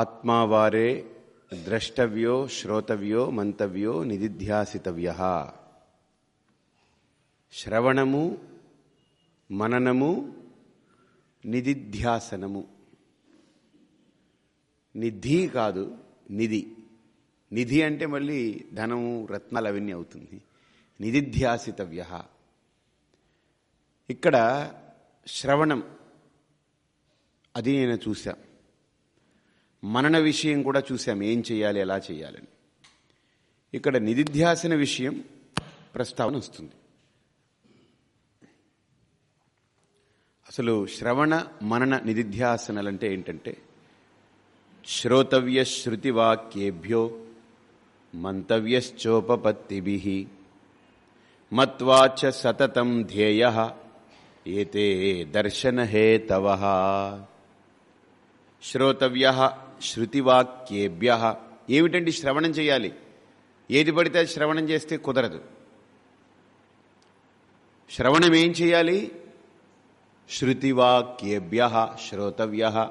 ఆత్మావారే ద్రష్టవ్యో శ్రోతవ్యో మంతవ్యో నిధిధ్యాసితవ్య. శ్రవణము మననము నిధిధ్యాసనము. నిధి కాదు నిధి. నిధి అంటే మళ్ళీ ధనము రత్నాలు అవన్నీ అవుతుంది. నిధిధ్యాసితవ్య. ఇక్కడ శ్రవణం అది నేను చూశాను మనన విషయం కూడా చూసాం ఏం చేయాలి ఎలా చేయాలని. ఇక్కడ నిధిధ్యాసన విషయం ప్రస్తావన వస్తుంది. అసలు శ్రవణ మనన నిధిధ్యాసనలంటే ఏంటంటే శ్రోతవ్య శృతివాక్యేభ్యో మంతవ్యశ్చోపపత్తిభి మత్వాచ సతతం ధ్యేయ ఏతే దర్శనహేతవ శ్రోతవ్య శృతివాక్యేభ్య. ఏమిటండి శ్రవణం చేయాలి? ఏది పడితే అది శ్రవణం చేస్తే కుదరదు. శ్రవణం ఏం చేయాలి? శృతివాక్యేభ్య శ్రోతవ్య.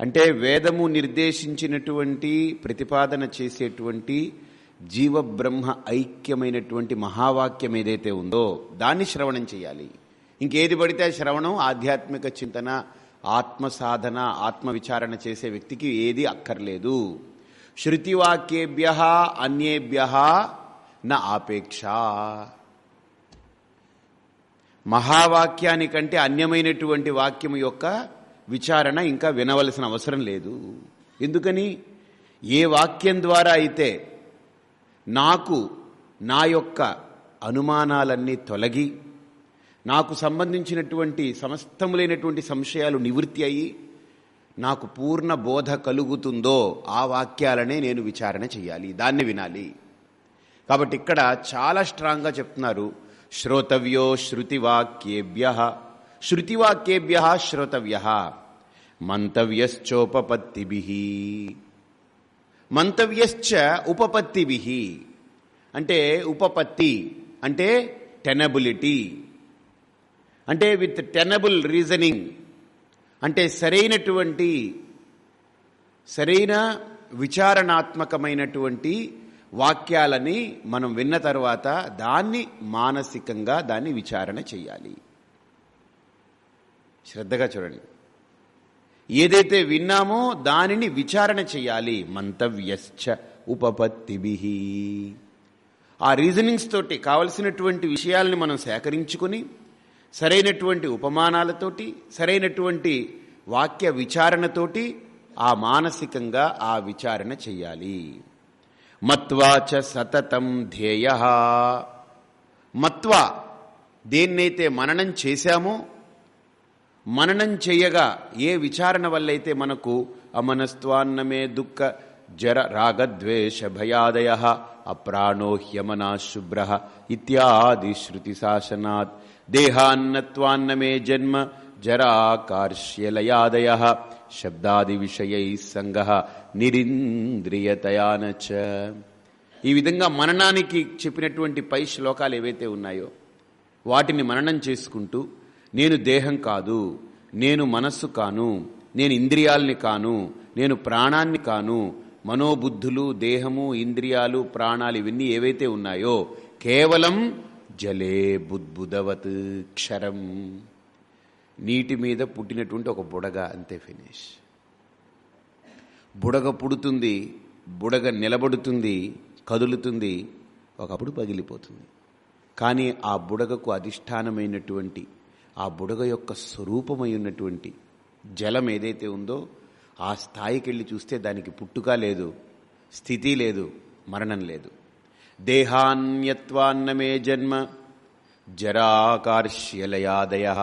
అంటే వేదము నిర్దేశించినటువంటి ప్రతిపాదన చేసేటువంటి జీవబ్రహ్మ ఐక్యమైనటువంటి మహావాక్యం ఏదైతే ఉందో దాన్ని శ్రవణం చేయాలి. ఇంకేది పడితే శ్రవణం ఆధ్యాత్మిక చింతన ఆత్మ సాధన ఆత్మ విచారణ చేసే వ్యక్తికి ఏది అక్కర్లేదు. శృతివాక్యేభ్య అన్యేభ్య నా ఆపేక్ష. మహావాక్యానికంటే అన్యమైనటువంటి వాక్యం యొక్క విచారణ ఇంకా వినవలసిన అవసరం లేదు. ఎందుకని? ఏ వాక్యం ద్వారా అయితే నాకు నా యొక్క అనుమానాలన్నీ తొలగి నాకు సంబంధించినటువంటి సమస్తములైనటువంటి సంశయాలు నివృత్తి అయ్యి నాకు పూర్ణ బోధ కలుగుతుందో ఆ వాక్యాలనే నేను విచారణ చేయాలి దాన్ని వినాలి. కాబట్టి ఇక్కడ చాలా స్ట్రాంగ్గా చెప్తున్నారు శ్రోతవ్యో శృతివాక్యేభ్య శృతివాక్యేభ్య శ్రోతవ్య మంతవ్యశ్చోపపత్తిభి. మంతవ్యశ్చ ఉపపత్తిభి అంటే ఉపపత్తి అంటే టెనబిలిటీ అంటే విత్ టెనబుల్ రీజనింగ్ అంటే సరైనటువంటి సరైన విచారణాత్మకమైనటువంటి వాక్యాలని మనం విన్న తర్వాత దాన్ని మానసికంగా దాన్ని విచారణ చేయాలి శ్రద్ధగా చూడండి. ఏదైతే విన్నామో దానిని విచారణ చేయాలి మంతవ్యశ్చ ఉపపత్తిభి. ఆ రీజనింగ్స్ తోటి కావలసినటువంటి విషయాల్ని మనం సేకరించుకొని సరైనటువంటి ఉపమానాలతోటి సరైనటువంటి వాక్య విచారణతోటి ఆ మానసికంగా ఆ విచారణ చెయ్యాలి. మత్వాచ సతతం ధ్యేయ. మత్వా దేన్నైతే మననం చేశామో మననం చేయగా ఏ విచారణ వల్లైతే మనకు అమనస్త్వాన్నమే దుఃఖ జర రాగద్వేషభయాదయ అప్రాణో హ్యమనా శుభ్ర ఇత్యాది శృతి శాసనాత్ దేహాన్నత్వాన్నమే జన్మ జరాకార్ష్యలయాదయ శబ్దాది విషయై సంగ నిరింద్రియతయాన ఈ విధంగా మననానికి చెప్పినటువంటి పై శ్లోకాలు ఏవైతే ఉన్నాయో వాటిని మననం చేసుకుంటూ నేను దేహం కాదు నేను మనస్సు కాను నేను ఇంద్రియాల్ని కాను నేను ప్రాణాన్ని కాను మనోబుద్ధులు దేహము ఇంద్రియాలు ప్రాణాలు ఇవన్నీ ఏవైతే ఉన్నాయో కేవలం జలే బుద్బుదవత్ క్షరం. నీటి మీద పుట్టినటువంటి ఒక బుడగ అంతే ఫినిష్. బుడగ పుడుతుంది బుడగ నిలబడుతుంది కదులుతుంది ఒకప్పుడు పగిలిపోతుంది. కానీ ఆ బుడగకు అధిష్టానమైనటువంటి ఆ బుడగ యొక్క స్వరూపమైనటువంటి జలం ఏదైతే ఉందో ఆ స్థాయికి వెళ్ళి చూస్తే దానికి పుట్టుక లేదు స్థితి లేదు మరణం లేదు. దేహాన్యత్వాన్నమే జన్మ జరాకార్ష్యలయాదయ.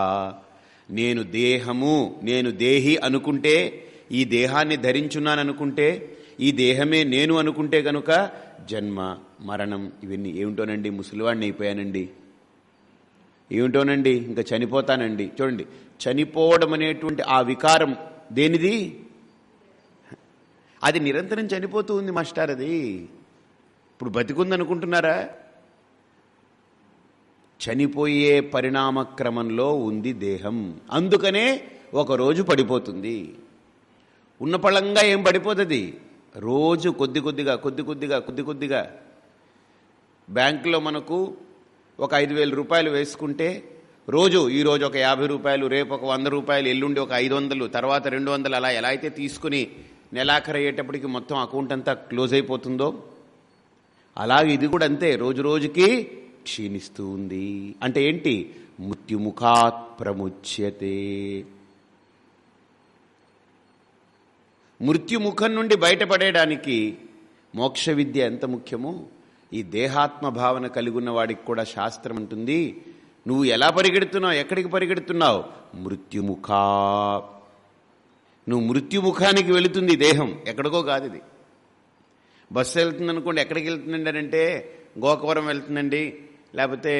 నేను దేహము నేను దేహి అనుకుంటే ఈ దేహాన్ని ధరించున్నాను అనుకుంటే ఈ దేహమే నేను అనుకుంటే గనుక జన్మ మరణం ఇవన్నీ ఏమిటోనండి? ముసలివాడిని అయిపోయానండి. ఏమిటోనండి? ఇంకా చనిపోతానండి. చూడండి చనిపోవడం అనేటువంటి ఆ వికారం దేనిది? అది నిరంతరం చనిపోతూ ఉంది మాస్టర్ అది. ఇప్పుడు బతికుందనుకుంటున్నారా? చనిపోయే పరిణామ క్రమంలో ఉంది దేహం. అందుకనే ఒకరోజు పడిపోతుంది. ఉన్న పళంగా ఏం పడిపోతుంది? రోజు కొద్ది కొద్దిగా కొద్ది కొద్దిగా కొద్ది కొద్దిగా. బ్యాంకులో మనకు ఒక ఐదు వేల రూపాయలు వేసుకుంటే రోజు ఈరోజు ఒక యాభై రూపాయలు రేపు ఒక వంద రూపాయలు ఎల్లుండి ఒక ఐదు వందలు తర్వాత రెండు వందలు అలా ఎలా అయితే తీసుకుని నెలాఖరు అయ్యేటప్పటికి మొత్తం అకౌంట్ అంతా క్లోజ్ అయిపోతుందో? అలాగే ఇది కూడా అంతే రోజు రోజుకి క్షీణిస్తూ ఉంది. అంటే ఏంటి? మృత్యుముఖాత్ ప్రముచ్యతే. మృత్యుముఖం నుండి బయటపడేయడానికి మోక్ష విద్య ఎంత ముఖ్యమో? ఈ దేహాత్మ భావన కలిగి ఉన్న వాడికి కూడా శాస్త్రం ఉంటుంది నువ్వు ఎలా పరిగెడుతున్నావు? ఎక్కడికి పరిగెడుతున్నావు? మృత్యుముఖా నువ్వు మృత్యుముఖానికి వెళుతుంది దేహం. ఎక్కడికో కాదు ఇది. బస్సు వెళ్తుంది అనుకోండి ఎక్కడికి వెళ్తుందండి అంటే గోకవరం వెళ్తుందండి లేకపోతే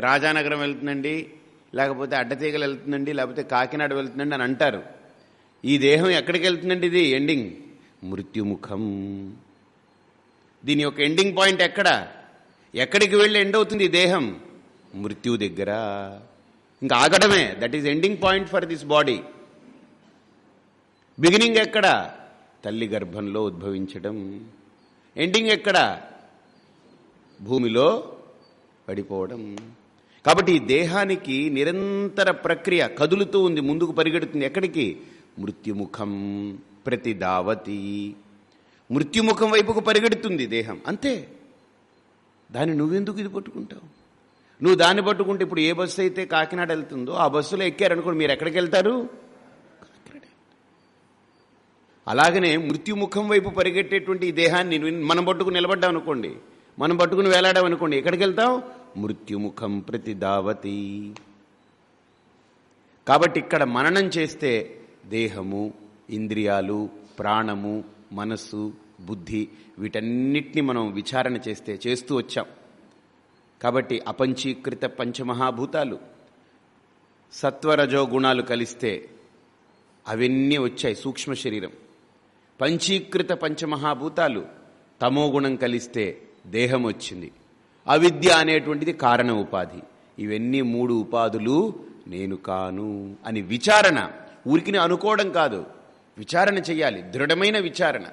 రాజానగరం వెళ్తుందండి లేకపోతే అడ్డతీగలు వెళ్తుందండి లేకపోతే కాకినాడ వెళ్తుందండి అని అంటారు. ఈ దేహం ఎక్కడికి వెళ్తుందండి ఇది? ఎండింగ్ మృత్యుముఖం. దీని యొక్క ఎండింగ్ పాయింట్ ఎక్కడ? ఎక్కడికి వెళ్ళి ఎండ్ అవుతుంది ఈ దేహం? మృత్యు దగ్గర. ఇంకా ఆగడమే. That is ending point for this body beginning ఎక్కడ? తల్లి గర్భంలో ఉద్భవించడం. ఎండింగ్ ఎక్కడ? భూమిలో పడిపోవడం. కాబట్టి దేహానికి నిరంతర ప్రక్రియ కదులుతూ ఉంది ముందుకు పరిగెడుతుంది. ఎక్కడికి? మృత్యుముఖం ప్రతిదావతి. మృత్యుముఖం వైపుకు పరిగెడుతుంది దేహం. అంతే. దాన్ని నువ్వెందుకు ఇది పట్టుకుంటావు? నువ్వు దాన్ని పట్టుకుంటే ఇప్పుడు ఏ బస్సు అయితే కాకినాడ వెళ్తుందో ఆ బస్సులో ఎక్కారనుకోండి మీరు ఎక్కడికి వెళ్తారు? అలాగనే మృత్యుముఖం వైపు పరిగెట్టేటువంటి ఈ దేహాన్ని మనం పట్టుకుని నిలబడ్డాం అనుకోండి. మనం పట్టుకుని వేలాడాం అనుకోండి. ఎక్కడికి వెళ్తాం మృత్యుముఖం ప్రతి దావతి. కాబట్టి ఇక్కడ మననం చేస్తే దేహము ఇంద్రియాలు ప్రాణము మనస్సు బుద్ధి వీటన్నిటిని మనం విచారణ చేస్తే చేస్తూ వచ్చాం. కాబట్టి అపంచీకృత పంచమహాభూతాలు సత్వరజో గుణాలు కలిస్తే అవన్నీ వచ్చాయి సూక్ష్మ శరీరం. పంచీకృత పంచమహాభూతాలు తమో గుణం కలిస్తే దేహం వచ్చింది అవిద్య అనేటువంటిది కారణ ఉపాధి. ఇవన్నీ మూడు ఉపాధులు నేను కాను అని విచారణ. ఊరికిని అనుకోవడం కాదు. విచారణ చేయాలి దృఢమైన విచారణ.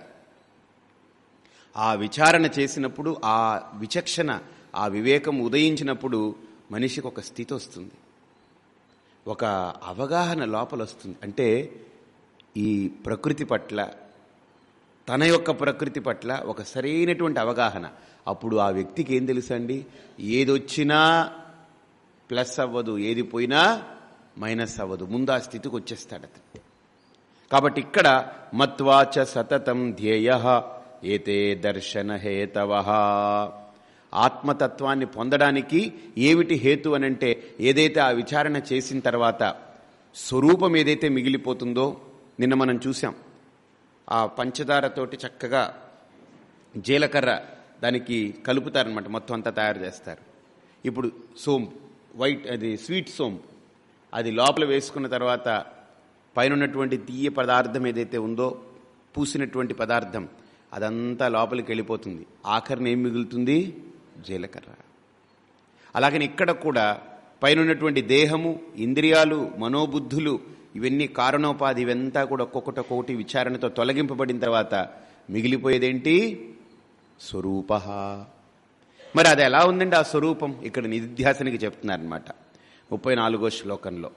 ఆ విచారణ చేసినప్పుడు ఆ విచక్షణ ఆ వివేకం ఉదయించినప్పుడు మనిషికి ఒక స్థితి వస్తుంది. ఒక అవగాహన లోపల వస్తుంది అంటే ఈ ప్రకృతి పట్ల తన యొక్క ప్రకృతి పట్ల ఒక సరైనటువంటి అవగాహన. అప్పుడు ఆ వ్యక్తికి ఏం తెలుసండి? ఏదొచ్చినా ప్లస్ అవ్వదు ఏది పోయినా మైనస్ అవ్వదు. ముందు ఆ స్థితికి వచ్చేస్తాడు అతను. కాబట్టి ఇక్కడ మత్వాచ సతతం ధ్యేయ ఏతే దర్శన హేతవ ఆత్మతత్వాన్ని పొందడానికి ఏమిటి హేతు అనంటే ఏదైతే ఆ విచారణ చేసిన తర్వాత స్వరూపం ఏదైతే మిగిలిపోతుందో నిన్న మనం చూసాం ఆ పంచదారతోటి చక్కగా జీలకర్ర దానికి కలుపుతారనమాట మొత్తం అంతా తయారు చేస్తారు. ఇప్పుడు సోంపు వైట్ అది స్వీట్ సోంపు. అది లోపల వేసుకున్న తర్వాత పైన ఉన్నటువంటి తీయ పదార్థం ఏదైతే ఉందో పూసినటువంటి పదార్థం అదంతా లోపలికి వెళ్ళిపోతుంది. ఆఖరిని ఏం మిగులుతుంది? జీలకర్ర. అలాగని ఇక్కడ కూడా పైన ఉన్నటువంటి దేహము ఇంద్రియాలు మనోబుద్ధులు ఇవన్నీ కారణోపాధి ఇవంతా కూడా ఒక్కొక్కటి ఒక్కొక్కటి విచారణతో తొలగింపబడిన తర్వాత మిగిలిపోయేదేంటి? స్వరూప. మరి అది ఎలా ఉందండి ఆ స్వరూపం? ఇక్కడ నిధ్యాసనికి చెప్తున్నారనమాట ముప్పై నాలుగో శ్లోకంలో.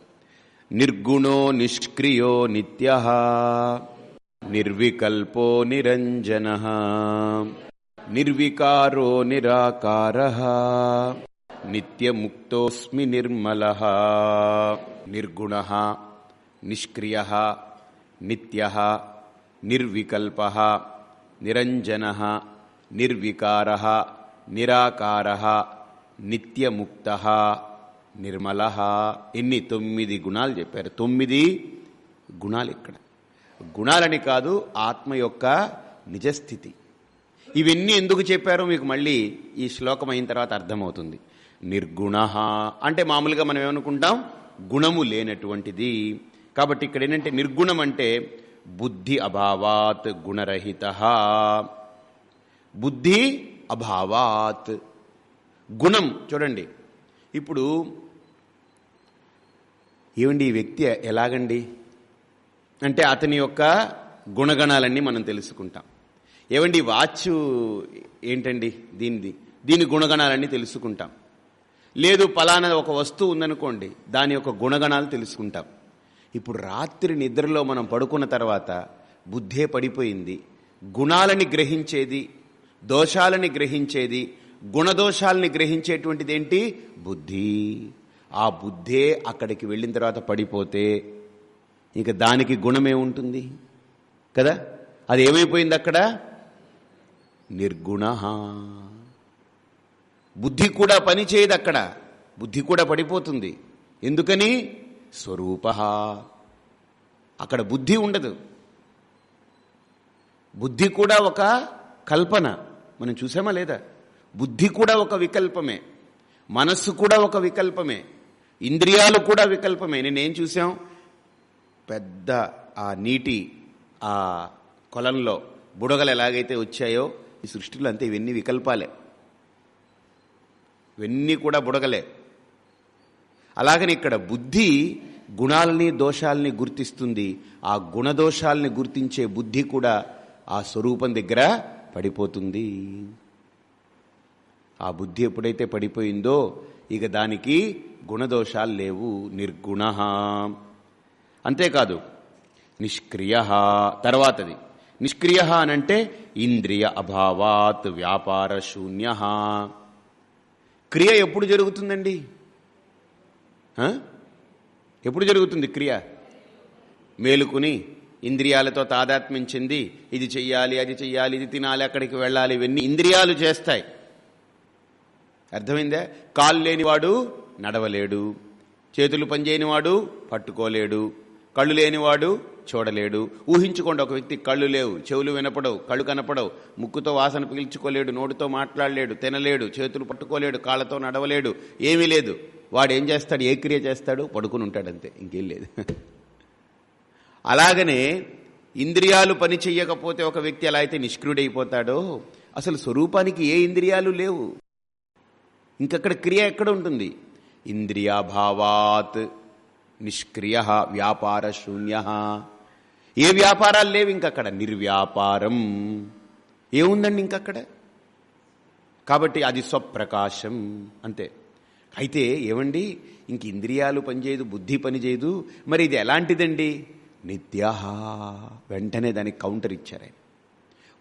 నిర్గుణో నిష్క్రియో నిత్య నిర్వికల్పో నిరంజన నిర్వికారో నిరాకార నిత్యముక్తోస్మి నిర్మల నిర్గుణ. నిష్క్రియ నిత్య నిర్వికల్ప నిరంజన నిర్వికార నిరాకార నిత్యముక్త నిర్మల. ఎన్ని తొమ్మిది గుణాలు చెప్పారు. తొమ్మిది గుణాలు ఇక్కడ. గుణాలని కాదు ఆత్మ యొక్క నిజస్థితి. ఇవన్నీ ఎందుకు చెప్పారో మీకు మళ్ళీ ఈ శ్లోకం అయిన తర్వాత అర్థమవుతుంది. నిర్గుణ. అంటే మామూలుగా మనం ఏమనుకుంటాం? గుణము లేనటువంటిది. కాబట్టి ఇక్కడ ఏంటంటే నిర్గుణం అంటే బుద్ధి అభావాత్ గుణరహిత. బుద్ధి అభావాత్. గుణం చూడండి. ఇప్పుడు ఏమండి ఈ వ్యక్తి ఎలాగండి? అంటే అతని యొక్క గుణగణాలన్నీ మనం తెలుసుకుంటాం. ఏమండి వాచ్ ఏంటండి దీనిది? దీని గుణగణాలన్నీ తెలుసుకుంటాం. లేదు పలానా ఒక వస్తువు ఉందనుకోండి దాని యొక్క గుణగణాలు తెలుసుకుంటాం. ఇప్పుడు రాత్రి నిద్రలో మనం పడుకున్న తర్వాత బుద్ధే పడిపోయింది. గుణాలని గ్రహించేది దోషాలని గ్రహించేది గుణదోషాలని గ్రహించేటువంటిది ఏంటి? బుద్ధి. ఆ బుద్ధే అక్కడికి వెళ్ళిన తర్వాత పడిపోతే ఇక దానికి గుణమే ఉంటుంది కదా? అది ఏమైపోయింది అక్కడ? నిర్గుణ. బుద్ధి కూడా పనిచేయదు అక్కడ. బుద్ధి కూడా పడిపోతుంది. ఎందుకని? స్వరూప. అక్కడ బుద్ధి ఉండదు. బుద్ధి కూడా ఒక కల్పన. మనం చూసామా లేదా? బుద్ధి కూడా ఒక వికల్పమే. మనస్సు కూడా ఒక వికల్పమే. ఇంద్రియాలు కూడా వికల్పమే. నేనేం చూసాం పెద్ద ఆ నీటి ఆ కొలంలో బుడగలు ఎలాగైతే వచ్చాయో ఈ సృష్టిలో అంతే ఇవన్నీ వికల్పాలే. ఇవన్నీ కూడా బుడగలే. అలాగని ఇక్కడ బుద్ధి గుణాలని దోషాలని గుర్తిస్తుంది. ఆ గుణదోషాలని గుర్తించే బుద్ధి కూడా ఆ స్వరూపం దగ్గర పడిపోతుంది. ఆ బుద్ధి ఎప్పుడైతే పడిపోయిందో ఇక దానికి గుణదోషాలు లేవు. నిర్గుణ. అంతేకాదు నిష్క్రియ తర్వాతది. నిష్క్రియ అనంటే ఇంద్రియ అభావాత్ వ్యాపార శూన్య. క్రియ ఎప్పుడు జరుగుతుందండి? ఎప్పుడు జరుగుతుంది క్రియ? మేలుకుని ఇంద్రియాలతో తాదాత్మ్యం చెంది ఇది చెయ్యాలి అది చెయ్యాలి ఇది తినాలి అక్కడికి వెళ్ళాలి ఇవన్నీ ఇంద్రియాలు చేస్తాయి. అర్థమైందే? కాళ్ళు లేనివాడు నడవలేడు చేతులు పనిచేయనివాడు పట్టుకోలేడు కళ్ళు లేనివాడు చూడలేడు. ఊహించుకోండి ఒక వ్యక్తి కళ్ళు లేవు చెవులు వినపడవు కళ్ళు కనపడవు ముక్కుతో వాసన పీల్చుకోలేడు నోటితో మాట్లాడలేడు తినలేడు చేతులు పట్టుకోలేడు కాళ్ళతో నడవలేడు ఏమీ లేదు. వాడు ఏం చేస్తాడు? ఏ క్రియ చేస్తాడు? పడుకుని ఉంటాడు అంతే. ఇంకేం లేదు. అలాగనే ఇంద్రియాలు పని చెయ్యకపోతే ఒక వ్యక్తి ఎలా అయితే నిష్క్రియుడైపోతాడో అసలు స్వరూపానికి ఏ ఇంద్రియాలు లేవు. ఇంకక్కడ క్రియ ఎక్కడ ఉంటుంది? ఇంద్రియాభావాత్ నిష్క్రియ వ్యాపార శూన్య. ఏ వ్యాపారాలు లేవు ఇంకక్కడ? నిర్వ్యాపారం. ఏముందండి ఇంకక్కడ? కాబట్టి అది స్వప్రకాశం. అంతే. అయితే ఏమండి? ఇంక ఇంద్రియాలు పనిచేయదు బుద్ధి పనిచేయదు. మరి ఇది ఎలాంటిదండి? నిత్యాహ. వెంటనే దానికి కౌంటర్ ఇచ్చారు ఆయన.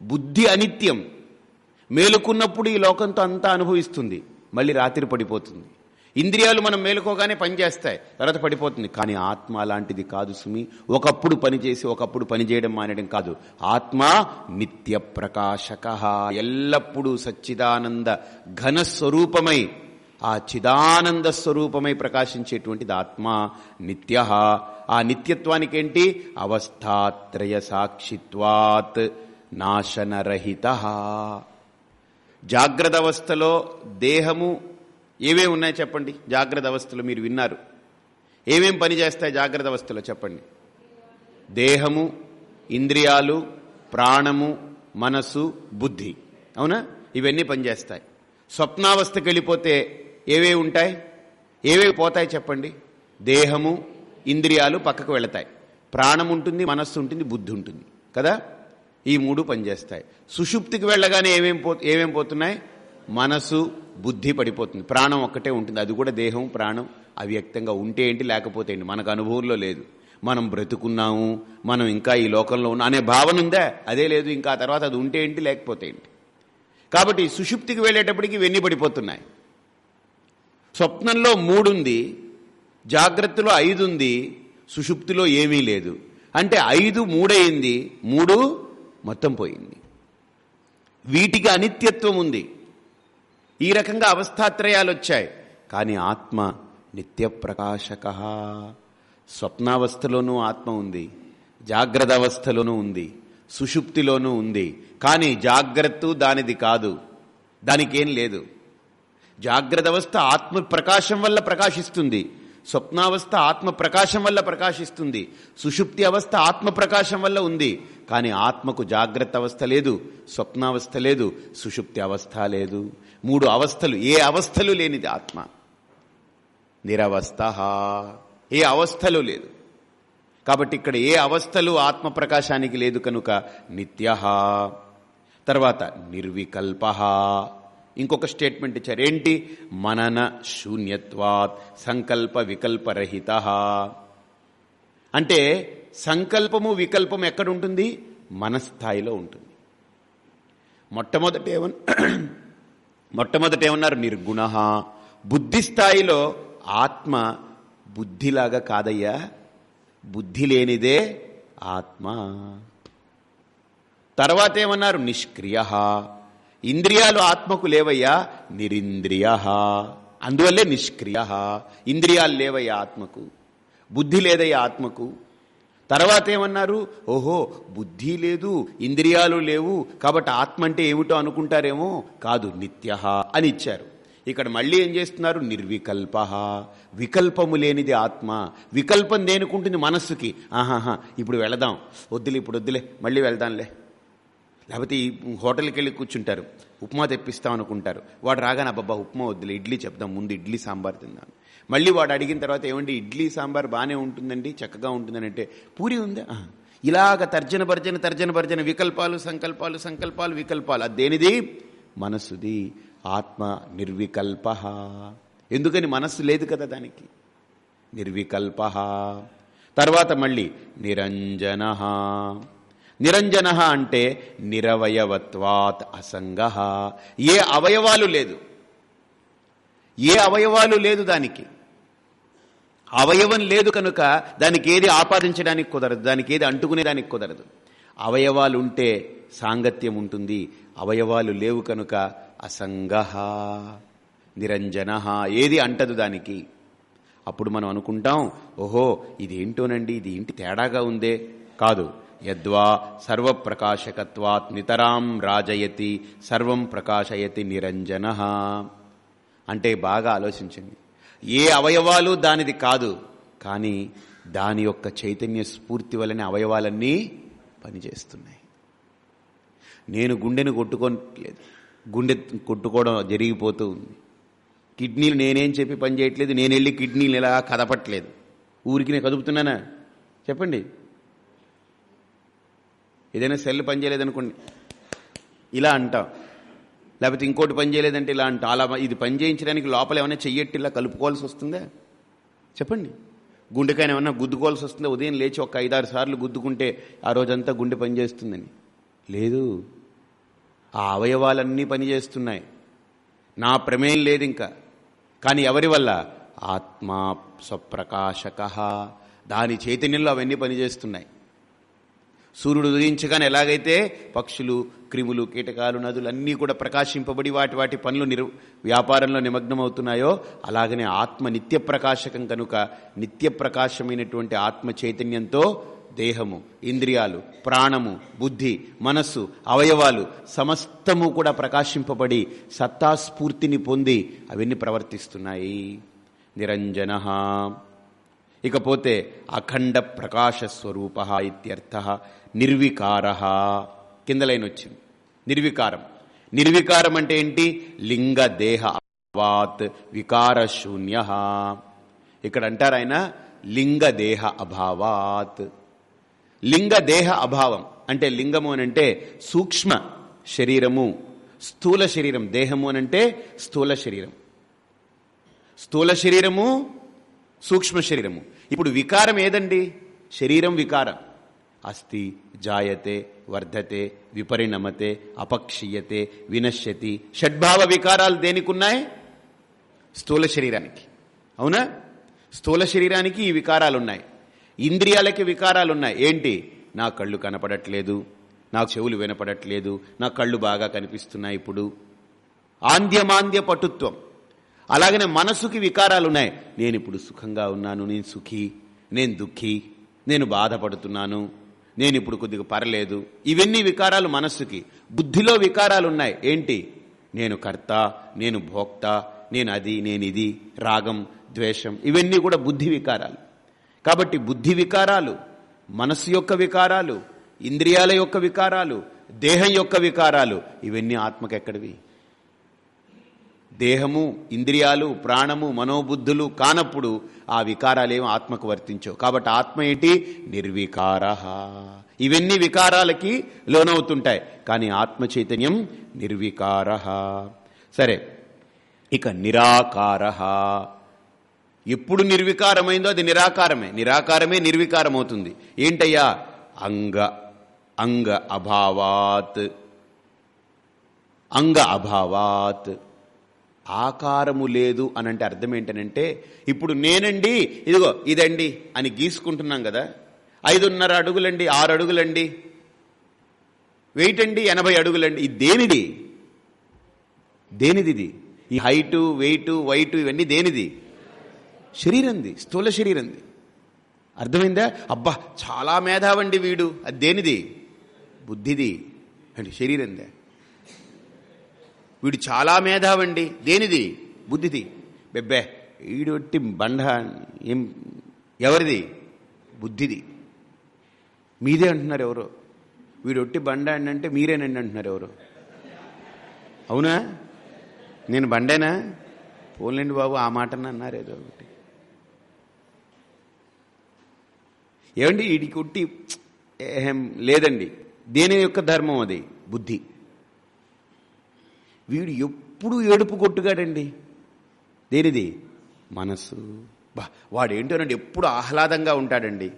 బుద్ధి అనిత్యం. మేలుకున్నప్పుడు ఈ లోకంతో అంతా అనుభవిస్తుంది. మళ్ళీ రాత్రి పడిపోతుంది. ఇంద్రియాలు మనం మేలుకోగానే పనిచేస్తాయి. తర్వాత పడిపోతుంది. కానీ ఆత్మ అలాంటిది కాదు సుమి. ఒకప్పుడు పనిచేసి ఒకప్పుడు పనిచేయడం మానేయడం కాదు. ఆత్మ నిత్య ప్రకాశక ఎల్లప్పుడూ సచ్చిదానంద ఘన స్వరూపమై ఆ చిదానంద స్వరూపమై ప్రకాశించేటువంటిది ఆత్మ నిత్య. ఆ నిత్యత్వానికేంటి? అవస్థాత్రయ సాక్షిత్వాత్ నాశనరహిత. జాగ్రత్త అవస్థలో దేహము ఏమేమి ఉన్నాయి చెప్పండి? జాగ్రత్త అవస్థలో మీరు విన్నారు. ఏమేం పని చేస్తాయి జాగ్రత్త అవస్థలో చెప్పండి? దేహము ఇంద్రియాలు ప్రాణము మనసు బుద్ధి. అవునా? ఇవన్నీ పనిచేస్తాయి స్వప్నావస్థకి వెళ్ళిపోతే ఏవేవి ఉంటాయి? ఏవేవి పోతాయి చెప్పండి? దేహము ఇంద్రియాలు పక్కకు వెళతాయి. ప్రాణం ఉంటుంది మనస్సు ఉంటుంది బుద్ధి ఉంటుంది. కదా? ఈ మూడు పనిచేస్తాయి. సుషుప్తికి వెళ్ళగానే ఏమేం పో ఏమేం పోతున్నాయి? మనసు బుద్ధి పడిపోతుంది. ప్రాణం ఒక్కటే ఉంటుంది. అది కూడా దేహం ప్రాణం అవ్యక్తంగా ఉంటే ఏంటి? లేకపోతే ఏంటి? మనకు అనుభవంలో లేదు. మనం బ్రతుకున్నాము మనం ఇంకా ఈ లోకంలో ఉన్నాం అనే భావన ఉందా? అదే లేదు. ఇంకా తర్వాత అది ఉంటే ఏంటి? లేకపోతే ఏంటి? కాబట్టి సుషుప్తికి వెళ్ళేటప్పటికి వెన్ని పడిపోతున్నాయి. స్వప్నంలో మూడుంది జాగ్రత్తలో ఐదుంది సుషుప్తిలో ఏమీ లేదు. అంటే ఐదు మూడయింది మూడు మొత్తం పోయింది. వీటికి అనిత్యత్వం ఉంది. ఈ రకంగా అవస్థాత్రయాలు వచ్చాయి కానీ ఆత్మ నిత్యప్రకాశక. స్వప్నావస్థలోనూ ఆత్మ ఉంది. జాగ్రత్త అవస్థలోనూ ఉంది. సుషుప్తిలోనూ ఉంది. కానీ జాగ్రత్త దానిది కాదు. దానికేం లేదు. జాగ్రత్త అవస్థ ఆత్మ ప్రకాశం వల్ల ప్రకాశిస్తుంది. స్వప్నావస్థ ఆత్మ ప్రకాశం వల్ల ప్రకాశిస్తుంది. సుషుప్తి అవస్థ ఆత్మ ప్రకాశం వల్ల ఉంది. కానీ ఆత్మకు జాగ్రత్త అవస్థ లేదు స్వప్నావస్థ లేదు సుషుప్తి అవస్థ లేదు. మూడు అవస్థలు ఏ అవస్థలు లేనిది ఆత్మ? నిరవస్థ. ఏ అవస్థలు లేదు. కాబట్టి ఇక్కడ ఏ అవస్థలు ఆత్మ ప్రకాశానికి లేదు కనుక నిత్య. తర్వాత నిర్వికల్ప. ఇంకొక స్టేట్మెంట్ ఇచ్చారు. ఏంటి? మనన శూన్యత్వాత్ సంకల్ప వికల్పరహిత. అంటే సంకల్పము వికల్పం ఎక్కడుంటుంది? మన స్థాయిలో ఉంటుంది. మొట్టమొదట ఏమన్ మొట్టమొదట ఏమన్నారు? నిర్గుణ బుద్ధి స్థాయిలో ఆత్మ బుద్ధిలాగా కాదయ్యా. బుద్ధి లేనిదే ఆత్మ. తర్వాత ఏమన్నారు? నిష్క్రియ. ఇంద్రియాలు ఆత్మకు లేవయ్యా నిరింద్రియ అందువల్లే నిష్క్రియ ఇంద్రియాలు లేవయ్యా ఆత్మకు. బుద్ధి లేదయ్యా ఆత్మకు. తర్వాత ఏమన్నారు? ఓహో బుద్ధి లేదు ఇంద్రియాలు లేవు కాబట్టి ఆత్మ అంటే ఏమిటో అనుకుంటారేమో? కాదు నిత్య అని ఇచ్చారు. ఇక్కడ మళ్ళీ ఏం చేస్తున్నారు? నిర్వికల్ప వికల్పము లేనిది ఆత్మ. వికల్పం దేనికుంటుంది మనస్సుకి. ఆహాహా ఇప్పుడు వెళదాం. వద్దులే ఇప్పుడు వద్దులే మళ్ళీ వెళ్దాంలే. లేకపోతే ఈ హోటల్కి వెళ్ళి కూర్చుంటారు. ఉప్మా తెప్పిస్తాం అనుకుంటారు వాడు రాగానే అబ్బబ్బా ఉప్మా వద్దులే ఇడ్లీ చెప్దాం ముందు ఇడ్లీ సాంబార్ తిందాం. మళ్ళీ వాడు అడిగిన తర్వాత ఏమండి ఇడ్లీ సాంబార్ బాగానే ఉంటుందండి చక్కగా ఉంటుందని అంటే పూరి ఉందా? ఇలాగ తర్జన భర్జన తర్జన భర్జన వికల్పాలు సంకల్పాలు సంకల్పాలు వికల్పాలు. అది దేనిది? మనస్సుది. ఆత్మ నిర్వికల్ప. ఎందుకని మనస్సు లేదు కదా దానికి? నిర్వికల్ప. తర్వాత మళ్ళీ నిరంజన. నిరంజన అంటే నిరవయవత్వాత్ అసంగ. ఏ అవయవాలు లేదు. ఏ అవయవాలు లేదు దానికి. అవయవం లేదు కనుక దానికి ఏది ఆపాదించడానికి కుదరదు దానికి ఏది అంటుకునేదానికి కుదరదు. అవయవాలు ఉంటే సాంగత్యం ఉంటుంది అవయవాలు లేవు కనుక అసంగ. నిరంజన ఏది అంటదు దానికి. అప్పుడు మనం అనుకుంటాం ఓహో ఇదేంటోనండి ఇది ఏంటి తేడాగా ఉందే. కాదు. యద్వా సర్వప్రకాశకత్వాత్ నితరాం రాజయతి సర్వం ప్రకాశయతి నిరంజన. అంటే బాగా ఆలోచించండి. ఏ అవయవాలు దానిది కాదు కానీ దాని యొక్క చైతన్య స్ఫూర్తి వలన అవయవాలన్నీ పనిచేస్తున్నాయి. నేను గుండెను కొట్టుకోలేదు గుండె కొట్టుకోవడం జరిగిపోతూ ఉంది. కిడ్నీలు నేనేం చెప్పి పనిచేయట్లేదు నేను వెళ్ళి కిడ్నీలు ఇలా కదపట్లేదు. ఊరికి నేను కదుపుతున్నానా? చెప్పండి. ఏదైనా సెల్ పని చేయలేదనుకోండి ఇలా అంటాం. లేకపోతే ఇంకోటి పని చేయలేదంటే ఇలా అంటాం. అలా ఇది పని చేయించడానికి లోపల ఏమైనా చెయ్యట్టు ఇలా కలుపుకోవాల్సి వస్తుందా? చెప్పండి. గుండెకాయన ఏమన్నా గుద్దుకోవాల్సి వస్తుందా? ఉదయం లేచి ఒక ఐదారు సార్లు గుద్దుకుంటే ఆ రోజంతా గుండె పనిచేస్తుందని. లేదు. ఆ అవయవాలన్నీ పనిచేస్తున్నాయి. నా ప్రమేయం లేదు ఇంకా కానీ ఎవరి వల్ల? ఆత్మా స్వప్రకాశక. దాని చైతన్యంలో అవన్నీ పనిచేస్తున్నాయి. సూర్యుడు ఉదయించగానే ఎలాగైతే పక్షులు క్రిములు కీటకాలు నదులు అన్నీ కూడా ప్రకాశింపబడి వాటి వాటి పనులు నిర్ వ్యాపారంలో నిమగ్నమవుతున్నాయో అలాగనే ఆత్మ నిత్య ప్రకాశకం కనుక నిత్య ప్రకాశమైనటువంటి ఆత్మ చైతన్యంతో దేహము ఇంద్రియాలు ప్రాణము బుద్ధి మనస్సు అవయవాలు సమస్తము కూడా ప్రకాశింపబడి సత్తాస్ఫూర్తిని పొంది అవన్నీ ప్రవర్తిస్తున్నాయి. నిరంజన. ఇకపోతే అఖండ ప్రకాశ స్వరూప ఇత్యర్థ. నిర్వికార. కింద లైన్ వచ్చింది. నిర్వికారం. నిర్వికారం అంటే ఏంటి? లింగ దేహ అభావాత్ వికారశూన్య ఇక్కడ అంటారు ఆయన లింగ దేహ అభావాత్. లింగ దేహ అభావం అంటే లింగము అనంటే సూక్ష్మ శరీరము. స్థూల శరీరం దేహము అనంటే స్థూల శరీరం. స్థూల శరీరము సూక్ష్మ శరీరము. ఇప్పుడు వికారం ఏదండి? శరీరం వికారం. అస్థి జాయతే వర్ధతే విపరిణమతే అపక్షీయతే వినశ్యతి షడ్భావ వికారాలు దేనికున్నాయి? స్థూల శరీరానికి. అవునా? స్థూల శరీరానికి ఈ వికారాలు ఉన్నాయి ఇంద్రియాలకి వికారాలు ఉన్నాయి ఏంటి? నా కళ్ళు కనపడట్లేదు నా చెవులు వినపడట్లేదు నా కళ్ళు బాగా కనిపిస్తున్నాయి ఇప్పుడు. ఆంద్యమాంద్య పటుత్వం. అలాగనే మనసుకి వికారాలు ఉన్నాయి నేను ఇప్పుడు సుఖంగా ఉన్నాను నేను సుఖీ నేను దుఃఖీ నేను బాధపడుతున్నాను. నేను ఇప్పుడు కొద్దిగా పర్లేదు. ఇవన్నీ వికారాలు మనస్సుకి. బుద్ధిలో వికారాలు ఉన్నాయి ఏంటి? నేను కర్త నేను భోక్త నేను అది నేను ఇది రాగం ద్వేషం ఇవన్నీ కూడా బుద్ధి వికారాలు. కాబట్టి బుద్ధి వికారాలు మనస్సు యొక్క వికారాలు ఇంద్రియాల యొక్క వికారాలు దేహం యొక్క వికారాలు ఇవన్నీ ఆత్మకెక్కడివి? దేహము ఇంద్రియాలు ప్రాణము మనోబుద్ధులు కానప్పుడు ఆ వికారాలేమో ఆత్మకు వర్తించవు. కాబట్టి ఆత్మ ఏంటి? నిర్వికార. ఇవన్నీ వికారాలకి లోనవుతుంటాయి. కానీ ఆత్మ చైతన్యం నిర్వికార. సరే ఇక నిరాకార. ఎప్పుడు నిర్వికారమైందో అది నిరాకారమే. నిరాకారమే నిర్వికారం అవుతుంది ఏంటయ్యా? అంగ అంగ అభావాత్. అంగ అభావాత్. ఆకారము లేదు అని అంటే అర్థం ఏంటనంటే ఇప్పుడు నేనండి ఇదిగో ఇదండి అని గీసుకుంటున్నాం కదా. ఐదున్నర అడుగులండి ఆరు అడుగులండి. వెయిట్ అండి ఎనభై అడుగులండి. ఇది దేనిది? దేనిది ఇది ఈ హైటు వెయిట్ వైటు ఇవన్నీ దేనిది? శరీరంది స్థూల శరీరంది. అర్థమైందా? అబ్బా చాలా మేధావండి వీడు. అది దేనిది? బుద్ధిది. అంటే శరీరందే. వీడు చాలా మేధావండి. దేనిది? బుద్ధిది. బెబ్బే వీడొట్టి బండ ఏం ఎవరిది? బుద్ధిది. మీదే అంటున్నారు ఎవరు. వీడొట్టి బండ అని అంటే మీరేనండి అంటున్నారు ఎవరు. అవునా? నేను బండేనా? పోలేండి బాబు ఆ మాటన అన్నారు ఏదో ఒకటి. ఏమండి వీడికి ఉట్టి లేదండి. దేని యొక్క ధర్మం అది? బుద్ధి. వీడు ఎప్పుడు ఏడుపు కొట్టుగాడండి? దేనిది? మనసు. బా వాడేంటోనండి ఎప్పుడు ఆహ్లాదంగా ఉంటాడండి?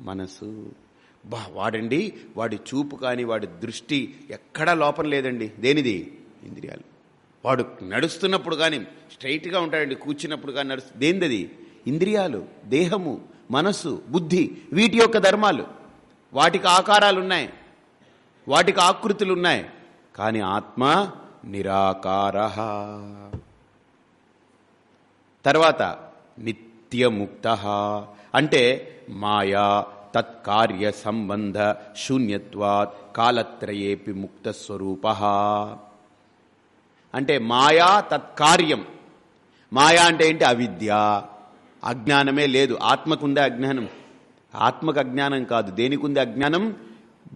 మనసు. బా వాడండి వాడి చూపు కానీ వాడి దృష్టి ఎక్కడా లోపం లేదండి. దేనిది? ఇంద్రియాలు. వాడు నడుస్తున్నప్పుడు కానీ స్ట్రైట్గా ఉంటాడండి కూర్చున్నప్పుడు కానీ నడుస్తు దేనిది ఇంద్రియాలు దేహము మనస్సు బుద్ధి వీటి యొక్క ధర్మాలు. వాటికి ఆకారాలు ఉన్నాయి వాటికి ఆకృతులు ఉన్నాయి కానీ ఆత్మ నిరాకార. తర్వాత నిత్యముక్త. అంటే మాయా తత్కార్య సంబంధ శూన్యత్వాత్ కాలత్రయేపి ముక్త స్వరూప. అంటే మాయా తత్కార్యం. మాయా అంటే ఏంటి? అవిద్య. అజ్ఞానమే లేదు. ఆత్మకుందే అజ్ఞానం. ఆత్మకు అజ్ఞానం కాదు. దేనికుంది అజ్ఞానం?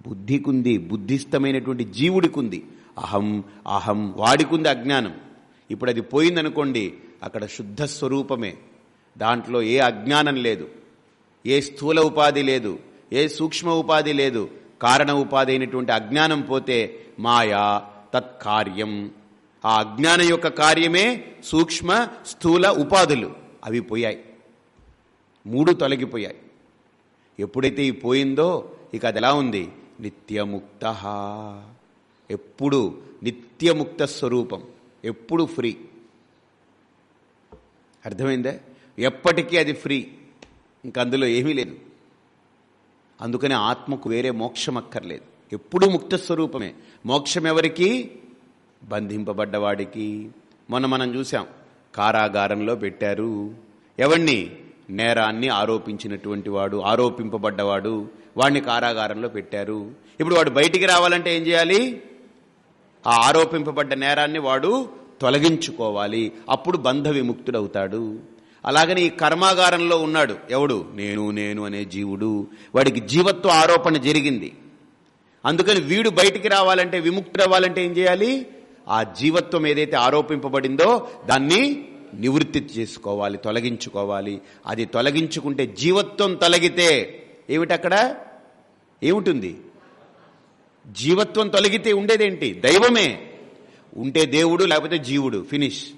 బుద్ధికుంది. బుద్ధిస్తమైనటువంటి జీవుడికుంది. అహం అహం వాడికుంది అజ్ఞానం. ఇప్పుడు అది పోయిందనుకోండి అక్కడ శుద్ధ స్వరూపమే. దాంట్లో ఏ అజ్ఞానం లేదు. ఏ స్థూల ఉపాధి లేదు. ఏ సూక్ష్మ ఉపాధి లేదు. కారణ ఉపాధి అయినటువంటి అజ్ఞానం పోతే మాయా తత్కార్యం. ఆ అజ్ఞానం యొక్క కార్యమే సూక్ష్మ స్థూల ఉపాధులు. అవి పోయాయి. మూడు తొలగిపోయాయి. ఎప్పుడైతే ఈ పోయిందో ఇక అది ఎలా ఉంది? నిత్యముక్త. ఎప్పుడు నిత్యముక్త స్వరూపం ఎప్పుడు ఫ్రీ. అర్థమైందా? ఎప్పటికీ అది ఫ్రీ. ఇంక అందులో ఏమీ లేదు. అందుకని ఆత్మకు వేరే మోక్షం అక్కర్లేదు. ఎప్పుడూ ముక్త స్వరూపమే. మోక్షం ఎవరికి? బంధింపబడ్డవాడికి. మొన్న మనం చూసాం కారాగారంలో పెట్టారు. ఎవణ్ణి? నేరాన్ని ఆరోపించినటువంటి వాడు ఆరోపింపబడ్డవాడు. వాడిని కారాగారంలో పెట్టారు. ఇప్పుడు వాడు బయటికి రావాలంటే ఏం చేయాలి? ఆ ఆరోపింపబడ్డ నేరాన్ని వాడు తొలగించుకోవాలి. అప్పుడు బంధ విముక్తుడవుతాడు. అలాగని ఈ కర్మాగారంలో ఉన్నాడు. ఎవడు? నేను నేను అనే జీవుడు. వాడికి జీవత్వ ఆరోపణ జరిగింది. అందుకని వీడు బయటికి రావాలంటే విముక్తుడవ్వాలంటే ఏం చేయాలి? ఆ జీవత్వం ఏదైతే ఆరోపింపబడిందో దాన్ని నివృత్తి చేసుకోవాలి తొలగించుకోవాలి. అది తొలగించుకుంటే జీవత్వం తొలగితే ఏమిటక్కడ? ఏముంటుంది? జీవత్వం తొలగితే ఉండేదేంటి? దైవమే. ఉంటే దేవుడు లేకపోతే జీవుడు. ఫినిష్.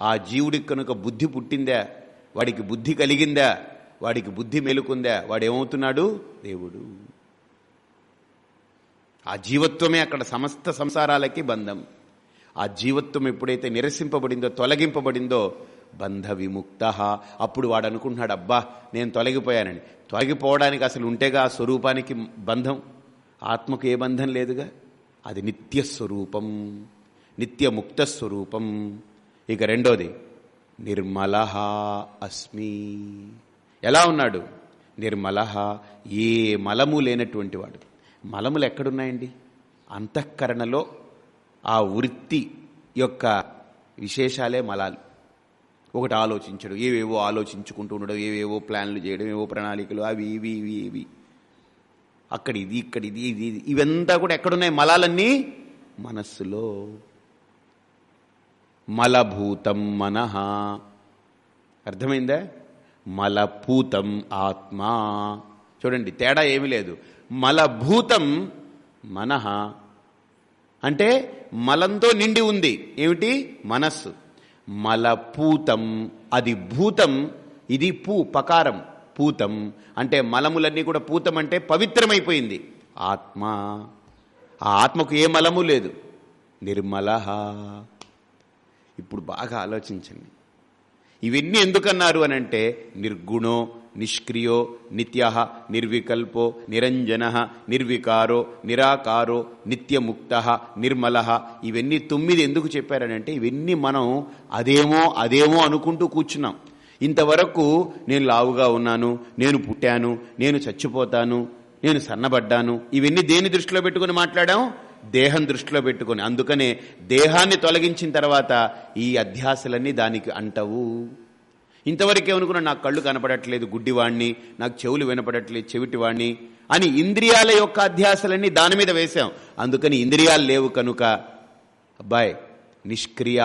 ఆ జీవుడికి కనుక బుద్ధి పుట్టిందా? వాడికి బుద్ధి కలిగిందా? వాడికి బుద్ధి మెలుకుందా? వాడేమవుతున్నాడు? దేవుడు. ఆ జీవత్వమే అక్కడ సమస్త సంసారాలకి బంధం. ఆ జీవత్వం ఎప్పుడైతే నిరసింపబడిందో తొలగింపబడిందో బంధ విముక్త. అప్పుడు వాడు అనుకుంటున్నాడు అబ్బా నేను తొలగిపోయానని. తొలగిపోవడానికి అసలు ఉంటేగా ఆ స్వరూపానికి బంధం. ఆత్మకు ఏ బంధం లేదుగా? అది నిత్య స్వరూపం స్వరూపం ఇక రెండోది నిర్మల అస్మి. ఎలా ఉన్నాడు? నిర్మల ఏ మలము లేనటువంటి వాడు. మలములు ఎక్కడున్నాయండి? అంతఃకరణలో ఆ వృత్తి యొక్క విశేషాలే మలాలు. ఒకటి ఆలోచించడం ఏవేవో ఆలోచించుకుంటూ ఉండడం ఏవేవో ప్లాన్లు చేయడం ఏవో ప్రణాళికలు అవి ఇవి ఇవి ఇవి. అక్కడ ఇది ఇక్కడ ఇది ఇది ఇవంతా కూడా ఎక్కడున్నాయి? మలాలన్నీ మనస్సులో. మలభూతం మనః. అర్థమైందా? మలభూతం ఆత్మ. చూడండి తేడా ఏమీ లేదు. మలభూతం మనః. అంటే మలంతో నిండి ఉంది. ఏమిటి? మనస్సు. మలపూతం అది భూతం ఇది పూ పకారం. పూతం. అంటే మలములన్నీ కూడా పూతం అంటే పవిత్రమైపోయింది. ఆత్మ. ఆ ఆత్మకు ఏ మలము లేదు. నిర్మల ఇప్పుడు బాగా ఆలోచించండి. ఇవన్నీ ఎందుకన్నారు అని అంటే నిర్గుణో నిష్క్రియో నిత్య నిర్వికల్పో నిరంజన నిర్వికారో నిరాకారో నిత్యముక్త నిర్మల ఇవన్నీ తొమ్మిది ఎందుకు చెప్పారనంటే ఇవన్నీ మనం అదేమో అదేమో అనుకుంటూ కూర్చున్నాం. ఇంతవరకు నేను లావుగా ఉన్నాను నేను పుట్టాను నేను చచ్చిపోతాను నేను సన్నబడ్డాను. ఇవన్నీ దేని దృష్టిలో పెట్టుకుని మాట్లాడాం? దేహం దృష్టిలో పెట్టుకొని. అందుకనే దేహాన్ని తొలగించిన తర్వాత ఈ అధ్యాసలన్నీ దానికి అంటవు. ఇంతవరకు ఏమనుకున్నా నాకు కళ్ళు కనపడట్లేదు గుడ్డివాణ్ణి నాకు చెవులు వినపడట్లేదు చెవిటివాణ్ణి అని ఇంద్రియాల యొక్క అధ్యాసలన్నీ దాని మీద వేశాం. అందుకని ఇంద్రియాలు లేవు కనుక అబ్బాయ్ నిష్క్రియ.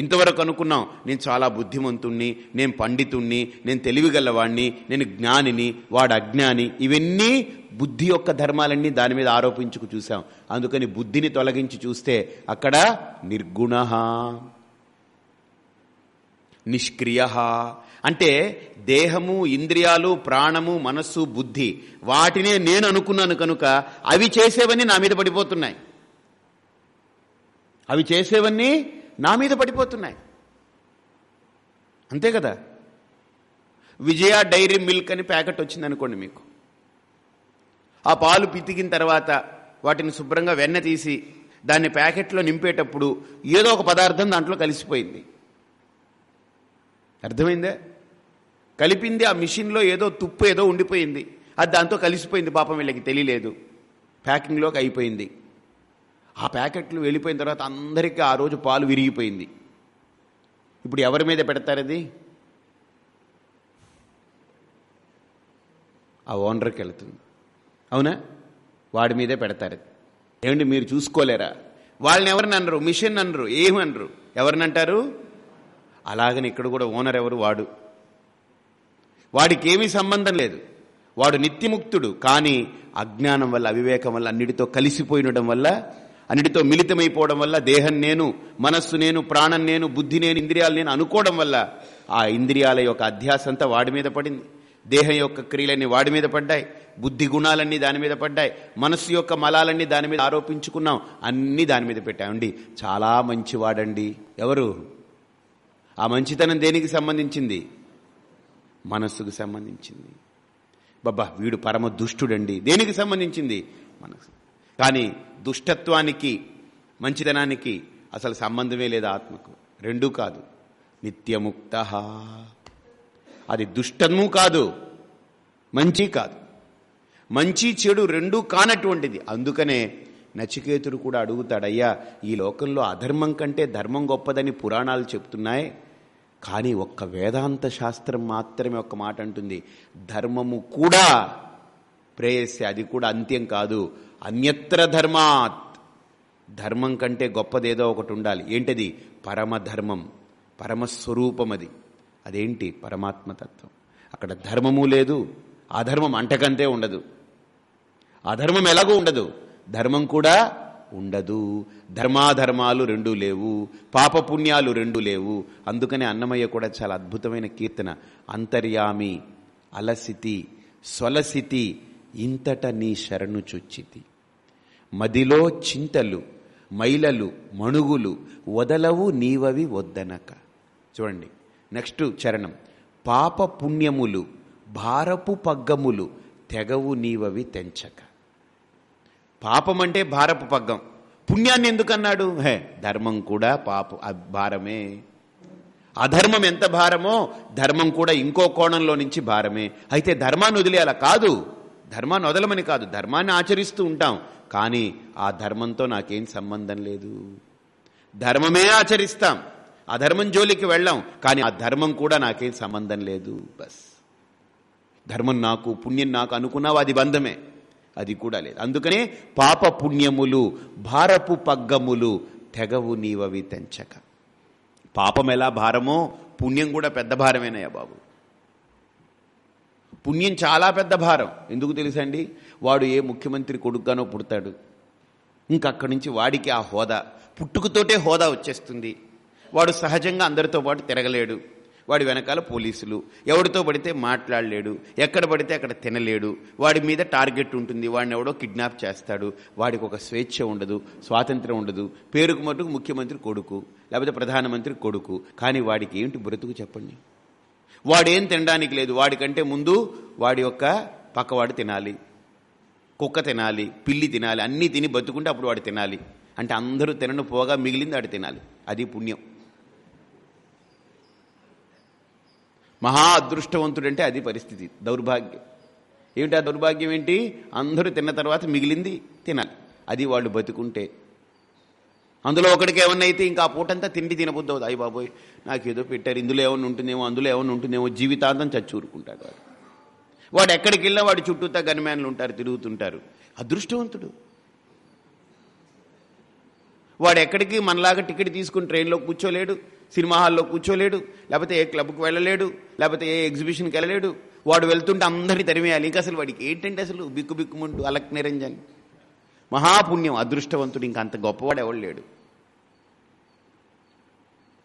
ఇంతవరకు అనుకున్నాం నేను చాలా బుద్ధిమంతుణ్ణి నేను పండితుణ్ణి నేను తెలివిగలవాణ్ణి నేను జ్ఞానిని వాడు అజ్ఞాని ఇవన్నీ బుద్ధి యొక్క ధర్మాలన్నీ దాని మీద ఆరోపించుకు చూసాం అందుకని బుద్ధిని తొలగించి చూస్తే అక్కడ నిర్గుణ నిష్క్రియ అంటే దేహము ఇంద్రియాలు ప్రాణము మనస్సు బుద్ధి వాటినే నేను అనుకున్నాను కనుక అవి చేసేవన్నీ నా మీద పడిపోతున్నాయి. అవి చేసేవన్నీ నా మీద పడిపోతున్నాయి. అంతే కదా? విజయ డైరీ మిల్క్ అని ప్యాకెట్ వచ్చింది అనుకోండి మీకు. ఆ పాలు పితికిన తర్వాత వాటిని శుభ్రంగా వెన్న తీసి దాన్ని ప్యాకెట్లో నింపేటప్పుడు ఏదో ఒక పదార్థం దాంట్లో కలిసిపోయింది. అర్థమైందే? కలిపింది ఆ మిషన్లో ఏదో తుప్పు ఏదో ఉండిపోయింది. అది దాంతో కలిసిపోయింది పాపం వీళ్ళకి తెలియలేదు. ప్యాకింగ్లోకి అయిపోయింది. ఆ ప్యాకెట్లు వెళ్ళిపోయిన తర్వాత అందరికీ ఆ రోజు పాలు విరిగిపోయింది. ఇప్పుడు ఎవరి మీద పెడతారు అది ఆ ఓనర్కి వెళ్తుంది. అవునా? వాడి మీదే పెడతారు అది ఏమండి మీరు చూసుకోలేరా? వాళ్ళని ఎవరిని అనరు? మిషన్ అనరు? ఏమనరు ఎవరిని అంటారు? అలాగని ఇక్కడ కూడా ఓనర్ ఎవరు? వాడు. వాడికి ఏమీ సంబంధం లేదు. వాడు నిత్యముక్తుడు. కానీ అజ్ఞానం వల్ల అవివేకం వల్ల అన్నిటితో కలిసిపోయినడం వల్ల అన్నిటితో మిళితమైపోవడం వల్ల దేహం నేను మనస్సు నేను ప్రాణం నేను బుద్ధి నేను ఇంద్రియాలు నేను అనుకోవడం వల్ల ఆ ఇంద్రియాల యొక్క అధ్యాస అంతా వాడి మీద పడింది. దేహం యొక్క క్రియలన్నీ వాడి మీద పడ్డాయి. బుద్ధి గుణాలన్నీ దాని మీద పడ్డాయి. మనస్సు యొక్క మలాలన్నీ దాని మీద ఆరోపించుకున్నాం. అన్నీ దాని మీద పెట్టామండి చాలా మంచివాడండి. ఎవరు? ఆ మంచితనం దేనికి సంబంధించింది? మనస్సుకు సంబంధించింది. బాబా వీడు పరమ దుష్టుడండి. దేనికి సంబంధించింది? మనసు కానీ దుష్టత్వానికి మంచితనానికి అసలు సంబంధమే లేదు ఆత్మకు. రెండూ కాదు. నిత్యముక్త. అది దుష్టము కాదు మంచి కాదు. మంచి చెడు రెండూ కానటువంటిది. అందుకనే నచికేతుడు కూడా అడుగుతాడయ్యా ఈ లోకంలో అధర్మం కంటే ధర్మం గొప్పదని పురాణాలు చెప్తున్నాయి. కానీ ఒక్క వేదాంత శాస్త్రం మాత్రమే ఒక్క మాట అంటుంది. ధర్మము కూడా ప్రేయస్య అది కూడా అంత్యం కాదు. అన్యత్ర ధర్మాత్. ధర్మం కంటే గొప్పదేదో ఒకటి ఉండాలి. ఏంటది? పరమధర్మం. పరమస్వరూపం అది అదేంటి పరమాత్మతత్వం అక్కడ ధర్మము లేదు. అధర్మం అంటకంతే ఉండదు. అధర్మం ఎలాగూ ఉండదు. ధర్మం కూడా ఉండదు. ధర్మాధర్మాలు రెండు లేవు. పాపపుణ్యాలు రెండు లేవు. అందుకనే అన్నమయ్య కూడా చాలా అద్భుతమైన కీర్తన. అంతర్యామి అలసితి స్వలసితి ఇంతట నీ శరణు చొచ్చితి. మదిలో చింతలు మైలలు మణుగులు వదలవు నీవవి వద్దనక. చూడండి నెక్స్ట్ చరణం. పాప పుణ్యములు భారపు పగ్గములు తెగవు నీవవి తెంచక. పాపం అంటే భారపు పగ్గం. పుణ్యాన్ని ఎందుకన్నాడు? హే ధర్మం కూడా పాప భారమే. అధర్మం ఎంత భారమో ధర్మం కూడా ఇంకో కోణంలో నుంచి భారమే. అయితే ధర్మాన్ని వదిలేయాల? కాదు. ధర్మాన్ని వదలమని కాదు. ధర్మాన్ని ఆచరిస్తూ ఉంటాం. కానీ ఆ ధర్మంతో నాకేం సంబంధం లేదు. ధర్మమే ఆచరిస్తాం. అధర్మం జోలికి వెళ్ళాం కానీ ఆ ధర్మం కూడా నాకేం సంబంధం లేదు. బస్. ధర్మం నాకు పుణ్యం నాకు అనుకున్నావు అది బంధమే. అది కూడా లేదు. అందుకనే పాప పుణ్యములు భారపు పగ్గములు తెగవు నీవవి తెంచక. పాపం ఎలా భారమో పుణ్యం కూడా పెద్ద భారమేనయ్యా బాబు. పుణ్యం చాలా పెద్ద భారం. ఎందుకు తెలుసండి? వాడు ఏ ముఖ్యమంత్రి కొడుకుగానో పుడతాడు. ఇంకా అక్కడి నుంచి వాడికి ఆ హోదా. పుట్టుకతోటే హోదా వచ్చేస్తుంది. వాడు సహజంగా అందరితో పాటు తిరగలేడు. వాడి వెనకాల పోలీసులు. ఎవడితో పడితే మాట్లాడలేడు. ఎక్కడ పడితే అక్కడ తినలేడు. వాడి మీద టార్గెట్ ఉంటుంది. వాడిని ఎవడో కిడ్నాప్ చేస్తాడు. వాడికి ఒక స్వేచ్ఛ ఉండదు. స్వాతంత్రం ఉండదు. పేరుకు మటుకు ముఖ్యమంత్రి కొడుకు. లేకపోతే ప్రధానమంత్రి కొడుకు. కానీ వాడికి ఏంటి బ్రతుకు చెప్పండి? వాడేం తినడానికి లేదు. వాడికంటే ముందు వాడి యొక్క పక్కవాడు తినాలి. కుక్క తినాలి పిల్లి తినాలి అన్నీ తిని బతుకుంటే అప్పుడు వాడు తినాలి. అంటే అందరూ తినను పోగా మిగిలింది వాడు తినాలి. అది పుణ్యం. మహా అదృష్టవంతుడంటే అది పరిస్థితి దౌర్భాగ్యం. ఏమిటి ఆ దౌర్భాగ్యం ఏంటి? అందరూ తిన్న తర్వాత మిగిలింది తినాలి. అది వాళ్ళు బతుకుంటే. అందులో ఒకడికి ఏమన్నా అయితే ఇంకా ఆ పూటంతా తిండి తినబుద్ది అవుతుంది. అయ్యి బాబోయ్ నాకేదో పెట్టారు ఇందులో ఏమన్నా ఉంటుందేమో అందులో ఏమన్నా ఉంటుందేమో జీవితాంతం చచ్చూరుకుంటాడు వాడు. వాడు ఎక్కడికి వెళ్ళినా వాడి చుట్టూతా గన్మ్యాన్లు ఉంటారు తిరుగుతుంటారు. అదృష్టవంతుడు. వాడు ఎక్కడికి మనలాగా టికెట్ తీసుకుని ట్రైన్లో కూర్చోలేడు సినిమా హాల్లో కూర్చోలేడు లేకపోతే ఏ క్లబ్కి వెళ్ళలేడు లేకపోతే ఏ ఎగ్జిబిషన్కి వెళ్ళలేడు. వాడు వెళ్తుంటే అందరినీ తరిమేయాలి. ఇంకా అసలు వాడికి ఏంటంటే అసలు బిక్కు బిక్కుమంటూ అలక్ నిరంజన్. మహాపుణ్యం అదృష్టవంతుడు. ఇంకా అంత గొప్పవాడు ఎవడు లేడు.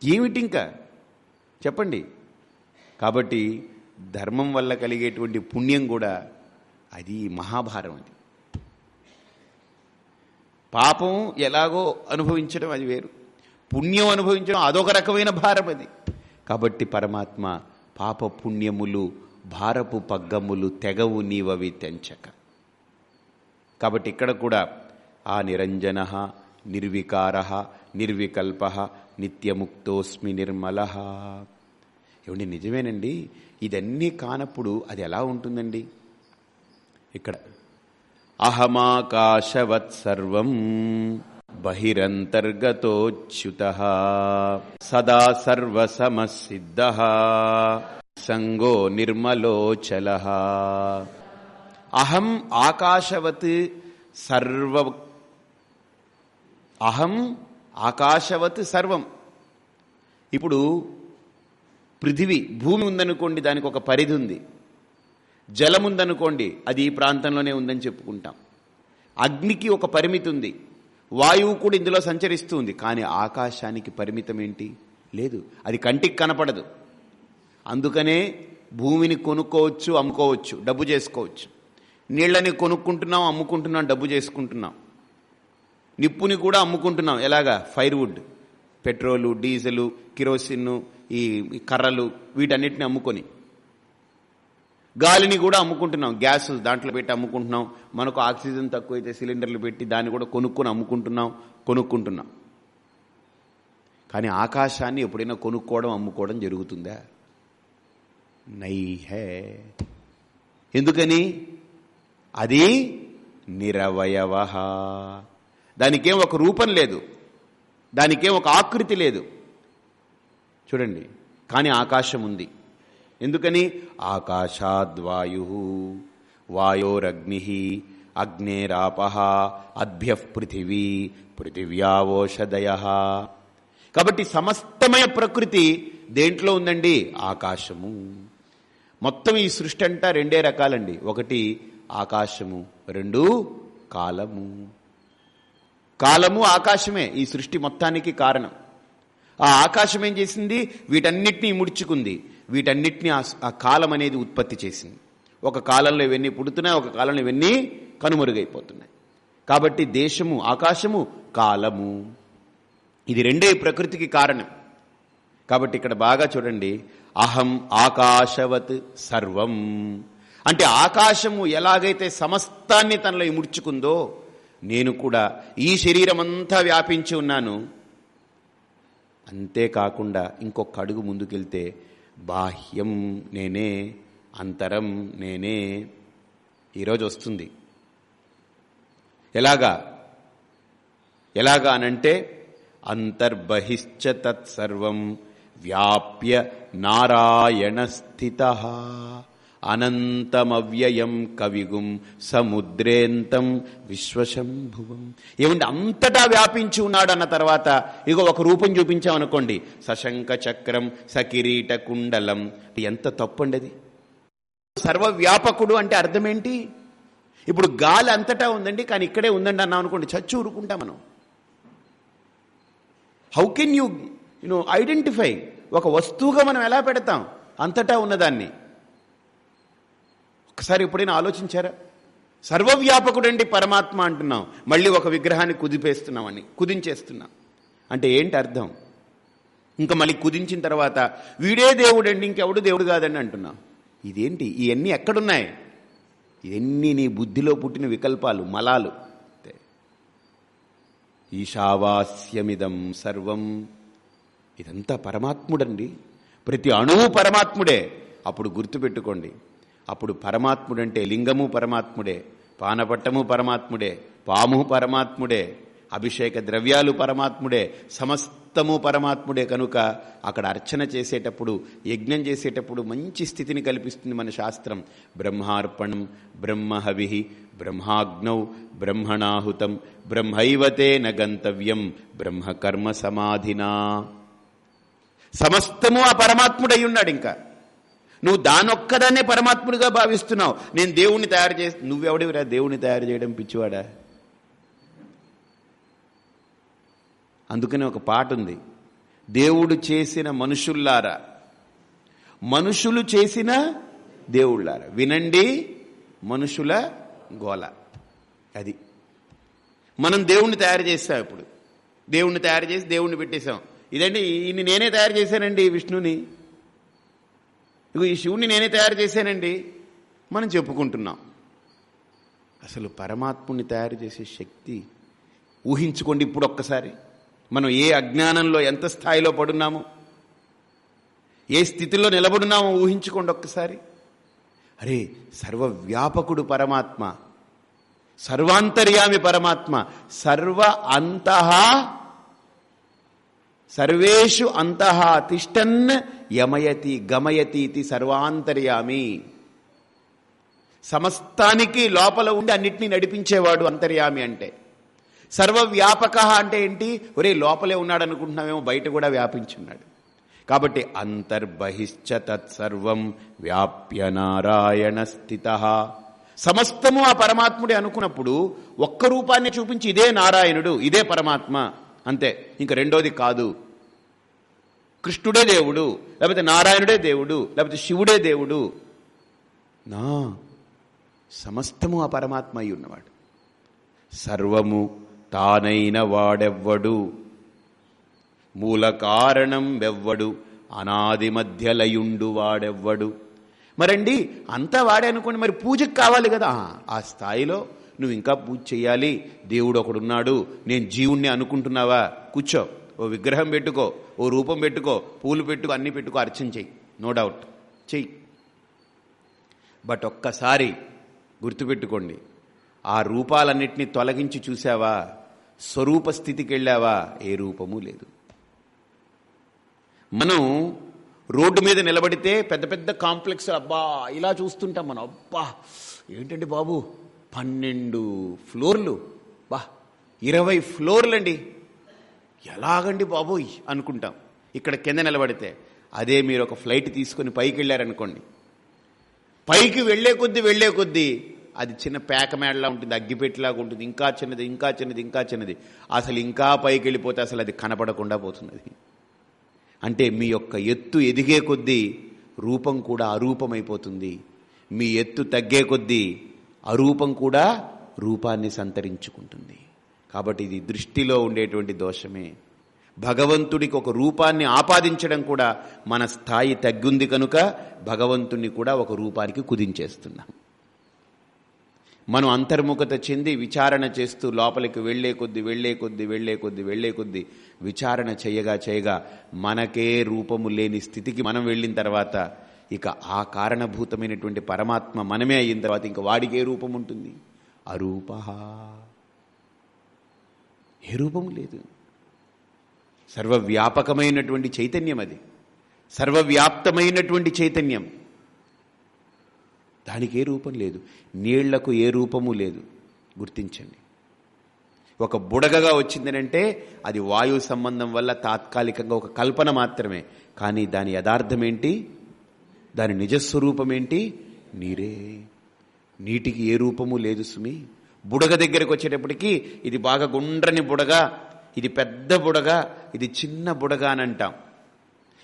ఏమిటి ఇంకా? చెప్పండి. కాబట్టి ధర్మం వల్ల కలిగేటువంటి పుణ్యం కూడా అది మహాభారం అది. పాపం ఎలాగో అనుభవించడం అది వేరు. పుణ్యం అనుభవించడం అదొక రకమైన భారం అది. కాబట్టి పరమాత్మ పాప పుణ్యములు భారపు పగ్గములు తెగవు నీవవి తెంచక. కాబట్టి ఇక్కడ కూడా ఆ నిరంజన నిర్వికార నిర్వికల్ప నిత్యముక్తోస్మి నిర్మల. ఏమండి నిజమేనండి? ఇదన్నీ కానప్పుడు అది ఎలా ఉంటుందండి? ఇక్కడ. అహమాకాశవత్ సర్వం బహిరంతర్గతోచ్యుత సదా సర్వసమసిద్ధ సంగో నిర్మలోచల అహం ఆకాశవత్ సర్వ అహం ఆకాశవత్ సర్వం. ఇప్పుడు పృథివీ భూమి ఉందనుకోండి దానికి ఒక పరిధి ఉంది జలం ఉందనుకోండి అది ఈ ప్రాంతంలోనే ఉందని చెప్పుకుంటాం. అగ్నికి ఒక పరిమితి ఉంది వాయువు కూడా ఇందులో సంచరిస్తూ ఉంది కానీ ఆకాశానికి పరిమితం ఏంటి లేదు. అది కంటికి కనపడదు. అందుకనే భూమిని కొనుక్కోవచ్చు అమ్ముకోవచ్చు డబ్బు చేసుకోవచ్చు. నీళ్ళని కొనుక్కుంటున్నాం అమ్ముకుంటున్నాం డబ్బు చేసుకుంటున్నాం. నిప్పుని కూడా అమ్ముకుంటున్నాం. ఎలాగా? ఫైర్వుడ్ పెట్రోలు డీజిలు కిరోసిన్ ఈ కర్రలు వీటన్నిటిని అమ్ముకొని. గాలిని కూడా అమ్ముకుంటున్నాం గ్యాస్ దాంట్లో పెట్టి అమ్ముకుంటున్నాం మనకు ఆక్సిజన్ తక్కువైతే సిలిండర్లు పెట్టి దాన్ని కూడా కొనుక్కొని అమ్ముకుంటున్నాం కొనుక్కుంటున్నాం. కానీ ఆకాశాన్ని ఎప్పుడైనా కొనుక్కోవడం అమ్ముకోవడం జరుగుతుందా? నైహే. ఎందుకని? అది నిరవయవ దానికేం ఒక రూపం లేదు. దానికేం ఒక ఆకృతి లేదు. చూడండి కానీ ఆకాశం ఉంది. ఎందుకని? ఆకాశాద్వాయు వాయోరగ్ని అగ్నేరాప అద్భ్య పృథివీ పృథివ్యావోషదయ కాబట్టి సమస్తమయ ప్రకృతి దేంట్లో ఉందండి? ఆకాశము. మొత్తం ఈ సృష్టి అంటా రెండే రకాలండి. ఒకటి ఆకాశము రెండు కాలము. కాలము ఆకాశమే ఈ సృష్టి మొత్తానికి కారణం. ఆ ఆకాశం ఏం చేసింది? వీటన్నిటినీ ముడుచుకుంది. వీటన్నిటినీ ఆ కాలం అనేది ఉత్పత్తి చేసింది. ఒక కాలంలో ఇవన్నీ పుడుతున్నాయి ఒక కాలంలో ఇవన్నీ కనుమరుగైపోతున్నాయి. కాబట్టి దేశము ఆకాశము కాలము. ఇది రెండే ప్రకృతికి కారణం. కాబట్టి ఇక్కడ బాగా చూడండి. అహం ఆకాశవత్ సర్వం. అంటే ఆకాశము ఎలాగైతే సమస్తాన్ని తనలో ఇముడ్చుకుందో నేను కూడా ఈ శరీరం అంతా వ్యాపించి ఉన్నాను. అంతేకాకుండా ఇంకొక అడుగు ముందుకెళ్తే బాహ్యం నేనే అంతరం నేనే. ఈరోజు వస్తుంది. ఎలాగా? ఎలాగా అనంటే అంతర్బహిశ్చ తత్సర్వం వ్యాప్య నారాయణ స్థిత. అనంతమవ్యయం కవిగుం సముద్రేంతం విశ్వశంభువం. ఏమంటే అంతటా వ్యాపించి ఉన్నాడు అన్న తర్వాత ఇగో ఒక రూపం చూపించామనుకోండి. సశంక చక్రం సకిరీట కుండలం ఎంత తప్పండి అది సర్వవ్యాపకుడు అంటే అర్థమేంటి? ఇప్పుడు గాలి అంతటా ఉందండి కానీ ఇక్కడే ఉందండి అన్నాం అనుకోండి చచ్చి ఊరుకుంటాం మనం. How can you you know identify ఒక వస్తువుగా మనం ఎలా పెడతాం? అంతటా ఉన్నదాన్ని. ఒకసారి ఎప్పుడైనా ఆలోచించారా? సర్వవ్యాపకుడండి పరమాత్మ అంటున్నాం. మళ్ళీ ఒక విగ్రహాన్ని కుదిపేస్తున్నామని కుదించేస్తున్నాం. అంటే ఏంటి అర్థం? ఇంకా మళ్ళీ కుదించిన తర్వాత వీడే దేవుడండి ఇంకెవడు దేవుడు కాదండి అంటున్నాం. ఇదేంటి? ఇవన్నీ ఎక్కడున్నాయి? ఇవన్నీ నీ బుద్ధిలో పుట్టిన వికల్పాలు మలాలు. ఈశావాస్యమిదం సర్వం. ఇదంతా పరమాత్ముడండి. ప్రతి అణువు పరమాత్ముడే. అప్పుడు గుర్తుపెట్టుకోండి. అప్పుడు పరమాత్ముడంటే లింగము పరమాత్ముడే పానపట్టము పరమాత్ముడే పాము పరమాత్ముడే అభిషేక ద్రవ్యాలు పరమాత్ముడే సమస్తము పరమాత్ముడే కనుక అక్కడ అర్చన చేసేటప్పుడు యజ్ఞం చేసేటప్పుడు మంచి స్థితిని కల్పిస్తుంది మన శాస్త్రం. బ్రహ్మార్పణం బ్రహ్మహవి బ్రహ్మాగ్నౌ బ్రహ్మణాహుతం బ్రహ్మైవతే నగంతవ్యం బ్రహ్మకర్మ సమాధినా. సమస్తము ఆ పరమాత్ముడై ఉన్నాడు ఇంకా. నువ్వు దానొక్కదాన్నే పరమాత్ముడిగా భావిస్తున్నావు. నేను దేవుణ్ణి తయారు చేసి నువ్వెవడివిరా దేవుణ్ణి తయారు చేయడం పిచ్చివాడా? అందుకనే ఒక పాట ఉంది. దేవుడు చేసిన మనుషుల్లారా. మనుషులు చేసిన దేవుళ్ళారా. వినండి మనుషుల గోల. అది. మనం దేవుణ్ణి తయారు చేస్తాం ఇప్పుడు. దేవుణ్ణి తయారు చేసి దేవుణ్ణి పెట్టేశాం. ఇదండి ఈయన్ని నేనే తయారు చేశానండి విష్ణుని. ఇగో ఈ శివుణ్ణి నేనే తయారు చేశానండి మనం చెప్పుకుంటున్నాం. అసలు పరమాత్ముని తయారు చేసే శక్తి ఊహించుకోండి ఇప్పుడు ఒక్కసారి. మనం ఏ అజ్ఞానంలో ఎంత స్థాయిలో పడున్నామో ఏ స్థితిలో నిలబడున్నామో ఊహించుకోండి ఒక్కసారి. అరే సర్వవ్యాపకుడు పరమాత్మ సర్వాంతర్యామి పరమాత్మ సర్వ అంతః సర్వేషు అంతః తిష్టన్ యమయతి గమయతి ఇది సర్వాంతర్యామి. సమస్తానికి లోపల ఉండి అన్నిటినీ నడిపించేవాడు అంతర్యామి అంటే. సర్వవ్యాపక అంటే ఏంటి? ఒరే లోపలే ఉన్నాడు అనుకుంటున్నామేమో బయట కూడా వ్యాపించున్నాడు కాబట్టి అంతర్బహిశ్చ తత్సర్వం వ్యాప్య నారాయణ స్థిత. సమస్తము ఆ పరమాత్ముడే అనుకున్నప్పుడు ఒక్క రూపాన్ని చూపించి ఇదే నారాయణుడు ఇదే పరమాత్మ. అంతే ఇంక రెండోది కాదు. కృష్ణుడే దేవుడు లేకపోతే నారాయణుడే దేవుడు లేకపోతే శివుడే దేవుడు. నా సమస్తము ఆ పరమాత్మ అయి ఉన్నవాడు. సర్వము తానైన వాడెవ్వడు. మూల కారణం వెవ్వడు. అనాది మధ్యలయుండు వాడెవ్వడు. మరండి అంతా వాడే అనుకోండి మరి పూజకు కావాలి కదా. ఆ, ఆ స్థాయిలో నువ్వు ఇంకా పూజ చేయాలి. దేవుడు ఒకడున్నాడు. నేను జీవుణ్ణి అనుకుంటున్నావా? కూర్చో. ఓ విగ్రహం పెట్టుకో ఓ రూపం పెట్టుకో పూలు పెట్టుకో అన్ని పెట్టుకో అర్చన చెయ్యి నో డౌట్ చెయ్యి బట్ ఒక్కసారి గుర్తుపెట్టుకోండి. ఆ రూపాలన్నిటినీ తొలగించి చూసావా స్వరూప స్థితికి వెళ్ళావా? ఏ రూపము లేదు. మనం రోడ్డు మీద నిలబడితే పెద్ద పెద్ద కాంప్లెక్స్ అబ్బా ఇలా చూస్తుంటాం మనం. అబ్బా ఏంటండి బాబు? పన్నెండు ఫ్లోర్లు. బా ఇరవై ఫ్లోర్లండి. ఎలాగండి బాబోయ్ అనుకుంటాం. ఇక్కడ కింద నిలబడితే అదే మీరు ఒక ఫ్లైట్ తీసుకొని పైకి వెళ్ళారనుకోండి. పైకి వెళ్ళే కొద్దీ వెళ్ళే కొద్దీ అది చిన్న పేక మేడలా ఉంటుంది అగ్గిపెట్టిలాగా ఉంటుంది. ఇంకా చిన్నది ఇంకా చిన్నది ఇంకా చిన్నది. అసలు ఇంకా పైకి వెళ్ళిపోతే అసలు అది కనపడకుండా పోతున్నది. అంటే మీ యొక్క ఎత్తు ఎదిగే కొద్దీ రూపం కూడా అరూపమైపోతుంది. మీ ఎత్తు తగ్గే కొద్దీ అరూపం కూడా రూపాన్ని సంతరించుకుంటుంది. కాబట్టి ఇది దృష్టిలో ఉండేటువంటి దోషమే. భగవంతుడికి ఒక రూపాన్ని ఆపాదించడం కూడా మన స్థాయి తగ్గుంది కనుక భగవంతుణ్ణి కూడా ఒక రూపానికి కుదించేస్తున్నాం. మనం అంతర్ముఖత చెంది విచారణ చేస్తూ లోపలికి వెళ్ళే కొద్ది వెళ్ళే కొద్ది వెళ్ళే కొద్ది వెళ్ళే కొద్ది విచారణ చేయగా చేయగా మనకే రూపము లేని స్థితికి మనం వెళ్ళిన తర్వాత ఇక ఆ కారణభూతమైనటువంటి పరమాత్మ మనమే అయిన తర్వాత ఇంకా వాడికే రూపం ఉంటుంది. అరూపహ ఏ రూపం లేదు. సర్వవ్యాపకమైనటువంటి చైతన్యం అది. సర్వవ్యాప్తమైనటువంటి చైతన్యం. దానికి ఏ రూపం లేదు. నీళ్ళకు ఏ రూపము లేదు. గుర్తించండి. ఒక బుడగగా వచ్చిందనంటే అది వాయు సంబంధం వల్ల తాత్కాలికంగా ఒక కల్పన మాత్రమే. కానీ దాని యథార్థమేంటి దాని నిజస్వరూపం ఏంటి? నీరే. నీటికి ఏ రూపము లేదు సుమి. బుడగ దగ్గరకు వచ్చేటప్పటికి ఇది బాగా గుండ్రని బుడగ ఇది పెద్ద బుడగ ఇది చిన్న బుడగ అని అంటాం.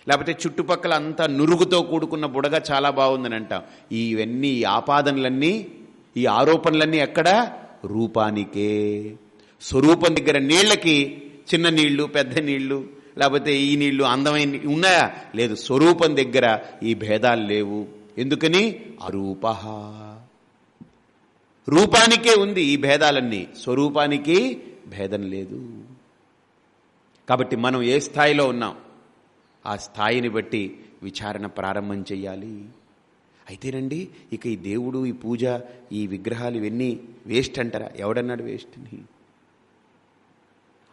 లేకపోతే చుట్టుపక్కల అంతా నురుగుతో కూడుకున్న బుడగ చాలా బాగుందని అంటాం. ఇవన్నీ ఈ ఆపాదనలన్నీ ఈ ఆరోపణలన్నీ ఎక్కడ? రూపానికే. స్వరూపం దగ్గర నీళ్ళకి చిన్న నీళ్ళు పెద్ద నీళ్ళు లేకపోతే ఈ నీళ్ళు అందమైన ఉన్నాయా? లేదు స్వరూపం దగ్గర ఈ భేదాలు లేవు. ఎందుకని? అరూప. రూపానికే ఉంది ఈ భేదాలన్నీ. స్వరూపానికి భేదం లేదు. కాబట్టి మనం ఏ స్థాయిలో ఉన్నాం? ఆ స్థాయిని బట్టి విచారణ ప్రారంభం చెయ్యాలి. అయితేనండి ఇక ఈ దేవుడు ఈ పూజ ఈ విగ్రహాలు ఇవన్నీ వేస్ట్ అంటారా? ఎవడన్నాడు వేస్ట్ని?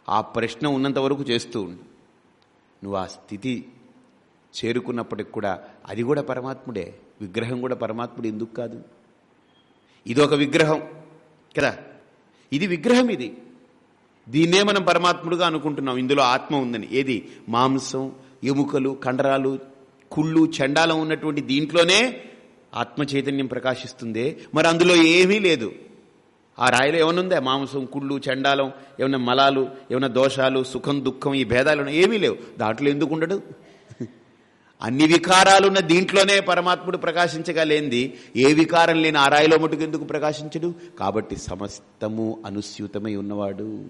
ఆ ప్రశ్న ఉన్నంత వరకు చేస్తూ ఉండు. నువ్వు ఆ స్థితి చేరుకున్నప్పటికి కూడా అది కూడా పరమాత్ముడే. విగ్రహం కూడా పరమాత్ముడు ఎందుకు కాదు? ఇది ఒక విగ్రహం కదా? ఇది విగ్రహం ఇది. దీన్నే మనం పరమాత్ముడుగా అనుకుంటున్నాం. ఇందులో ఆత్మ ఉందని. ఏది? మాంసం ఎముకలు కండరాలు కుళ్ళు చండాలం ఉన్నటువంటి దీంట్లోనే ఆత్మ చైతన్యం ప్రకాశిస్తుందే. మరి అందులో ఏమీ లేదు. ఆ రాయిలో ఏమనుందా మాంసం కుళ్ళు చండాలం ఏమైనా మలాలు ఏమైనా దోషాలు సుఖం దుఃఖం ఈ భేదాలు ఏమీ లేవు. దాంట్లో ఎందుకు ఉండడు? అన్ని వికారాలున్న దీంట్లోనే పరమాత్ముడు ప్రకాశించగలేంది. ఏ వికారం లేని ఆరాయిలో రాయిలో ఎందుకు ప్రకాశించడు? కాబట్టి సమస్తము అనుస్యూతమై ఉన్నవాడు.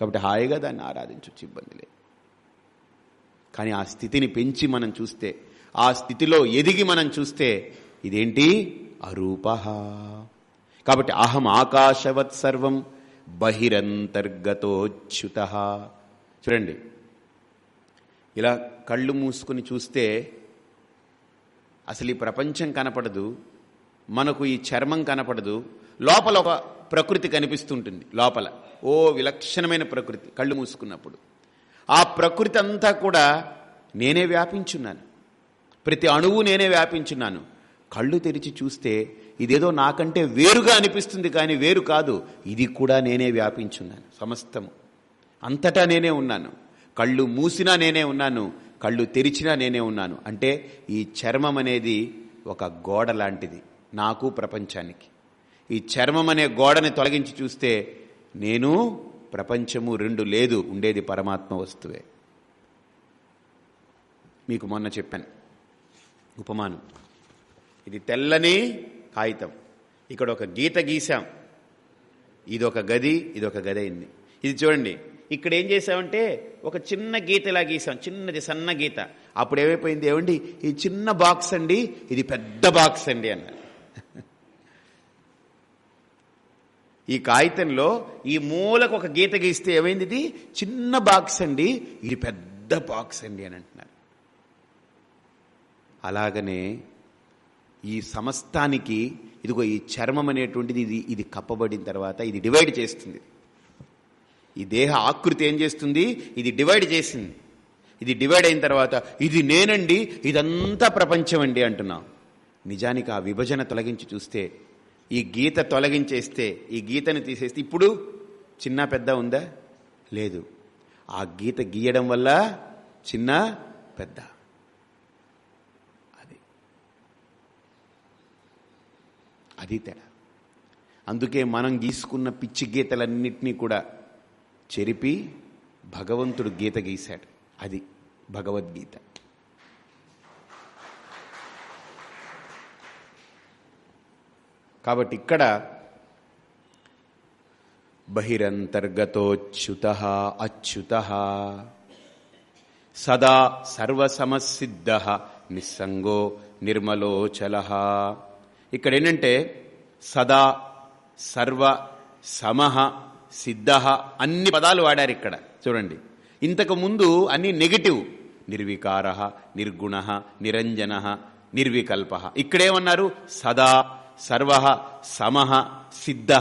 కాబట్టి హాయిగా దాన్ని ఆరాధించవచ్చు ఇబ్బంది లేదు. కానీ ఆ స్థితిని పెంచి మనం చూస్తే ఆ స్థితిలో ఎదిగి మనం చూస్తే ఇదేంటి? అరూప. కాబట్టి అహం ఆకాశవత్ సర్వం బహిరంతర్గతోచ్యుత. చూడండి. ఇలా కళ్ళు మూసుకుని చూస్తే అసలు ఈ ప్రపంచం కనపడదు మనకు ఈ చర్మం కనపడదు లోపల ఒక ప్రకృతి కనిపిస్తుంటుంది లోపల. ఓ విలక్షణమైన ప్రకృతి కళ్ళు మూసుకున్నప్పుడు. ఆ ప్రకృతి అంతా కూడా నేనే వ్యాపించున్నాను. ప్రతి అణువు నేనే వ్యాపించున్నాను. కళ్ళు తెరిచి చూస్తే ఇదేదో నాకంటే వేరుగా అనిపిస్తుంది కానీ వేరు కాదు ఇది కూడా నేనే వ్యాపించున్నాను సమస్తము. అంతటా నేనే ఉన్నాను. కళ్ళు మూసినా నేనే ఉన్నాను కళ్ళు తెరిచినా నేనే ఉన్నాను. అంటే ఈ చర్మం అనేది ఒక గోడ లాంటిది నాకు ప్రపంచానికి. ఈ చర్మం అనే గోడని తొలగించి చూస్తే నేను ప్రపంచము రెండు లేదు ఉండేది పరమాత్మ వస్తువే. మీకు మొన్న చెప్పాను ఉపమానం. ఇది తెల్లని కాగితం. ఇక్కడ ఒక గీత గీసాం ఇది ఒక గది ఇది ఒక గది అయింది. ఇది చూడండి ఇక్కడ ఏం చేసామంటే ఒక చిన్న గీతలా గీసాం చిన్నది సన్న గీత. అప్పుడు ఏమైపోయింది ఏమండి? ఈ చిన్న బాక్స్ అండి ఇది పెద్ద బాక్స్ అండి అన్నారు. ఈ కాగితంలో ఈ మూలకు ఒక గీత గీస్తే ఏమైంది ఇది? చిన్న బాక్స్ అండి ఇది పెద్ద బాక్స్ అండి అని అంటున్నారు. అలాగనే ఈ సమస్తానికి ఇదిగో ఈ చర్మం అనేటువంటిది ఇది ఇది కప్పబడిన తర్వాత ఇది డివైడ్ చేస్తుంది. ఈ దేహ ఆకృతి ఏం చేస్తుంది? ఇది డివైడ్ చేసింది. ఇది డివైడ్ అయిన తర్వాత ఇది నేనండి ఇదంతా ప్రపంచం అండి అంటున్నాం. నిజానికి ఆ విభజన తొలగించి చూస్తే ఈ గీత తొలగించేస్తే ఈ గీతను తీసేస్తే ఇప్పుడు చిన్న పెద్ద ఉందా? లేదు. ఆ గీత గీయడం వల్ల చిన్న పెద్ద. అది. అది తేడా. అందుకే మనం గీసుకున్న పిచ్చి గీతలన్నింటినీ కూడా చెరిపి భగవంతుడు గీత గీశాడు. అది భగవద్గీత. కాబట్టి ఇక్కడ బహిరంతర్గతోచ్యుత అచ్యుత సదా సర్వసమసిద్ధ నిస్సంగో నిర్మలోచల. ఇక్కడ ఏంటంటే సదా సర్వ సమహ సిద్ధ అన్ని పదాలు వాడారు ఇక్కడ. చూడండి. ఇంతకు ముందు అన్ని నెగిటివ్. నిర్వికార నిర్గుణ నిరంజన నిర్వికల్ప. ఇక్కడేమన్నారు? సదా సర్వ సమః సిద్ధ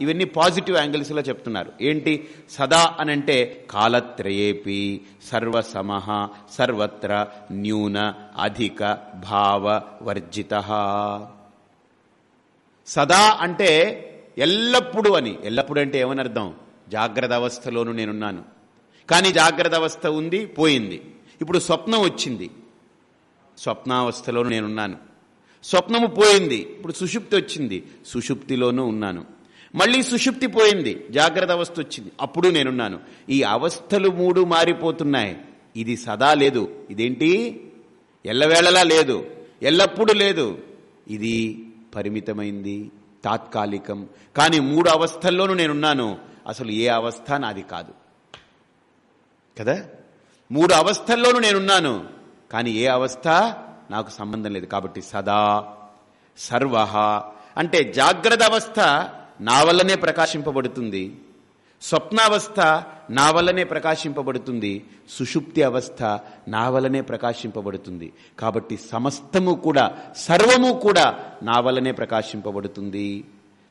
ఇవన్నీ పాజిటివ్ యాంగిల్స్లో చెప్తున్నారు. ఏంటి? సదా అనంటే కాలత్రయేపి సర్వసమ సర్వత్ర న్యూన అధిక భావ వర్జిత. సదా అంటే ఎల్లప్పుడూ అని. ఎల్లప్పుడూ అంటే ఏమని అర్థం జాగ్రత్త అవస్థలోనూ నేనున్నాను. కానీ జాగ్రత్త అవస్థ ఉంది పోయింది. ఇప్పుడు స్వప్నం వచ్చింది. స్వప్నావస్థలోనూ నేనున్నాను. స్వప్నము పోయింది ఇప్పుడు సుషుప్తి వచ్చింది. సుషుప్తిలోనూ ఉన్నాను. మళ్ళీ సుషుప్తి పోయింది జాగ్రత్త అవస్థ వచ్చింది. అప్పుడు నేనున్నాను. ఈ అవస్థలు మూడు మారిపోతున్నాయి. ఇది సదా లేదు. ఇదేంటి? ఎల్లవేళలా లేదు. ఎల్లప్పుడూ లేదు. ఇది పరిమితమైంది. తాత్కాలికం. కానీ మూడు అవస్థల్లోనూ నేనున్నాను. అసలు ఏ అవస్థ నాది కాదు. కదా? మూడు అవస్థల్లోనూ నేనున్నాను. కానీ ఏ అవస్థ? నాకు సంబంధం లేదు. కాబట్టి సదా సర్వ. అంటే జాగ్రత్త అవస్థ నా వల్లనే ప్రకాశింపబడుతుంది. స్వప్నావస్థ నా వల్లనే ప్రకాశింపబడుతుంది సుషుప్తి అవస్థ నా వల్లనే ప్రకాశింపబడుతుంది. కాబట్టి సమస్తము కూడా సర్వము కూడా నా వల్లనే ప్రకాశింపబడుతుంది.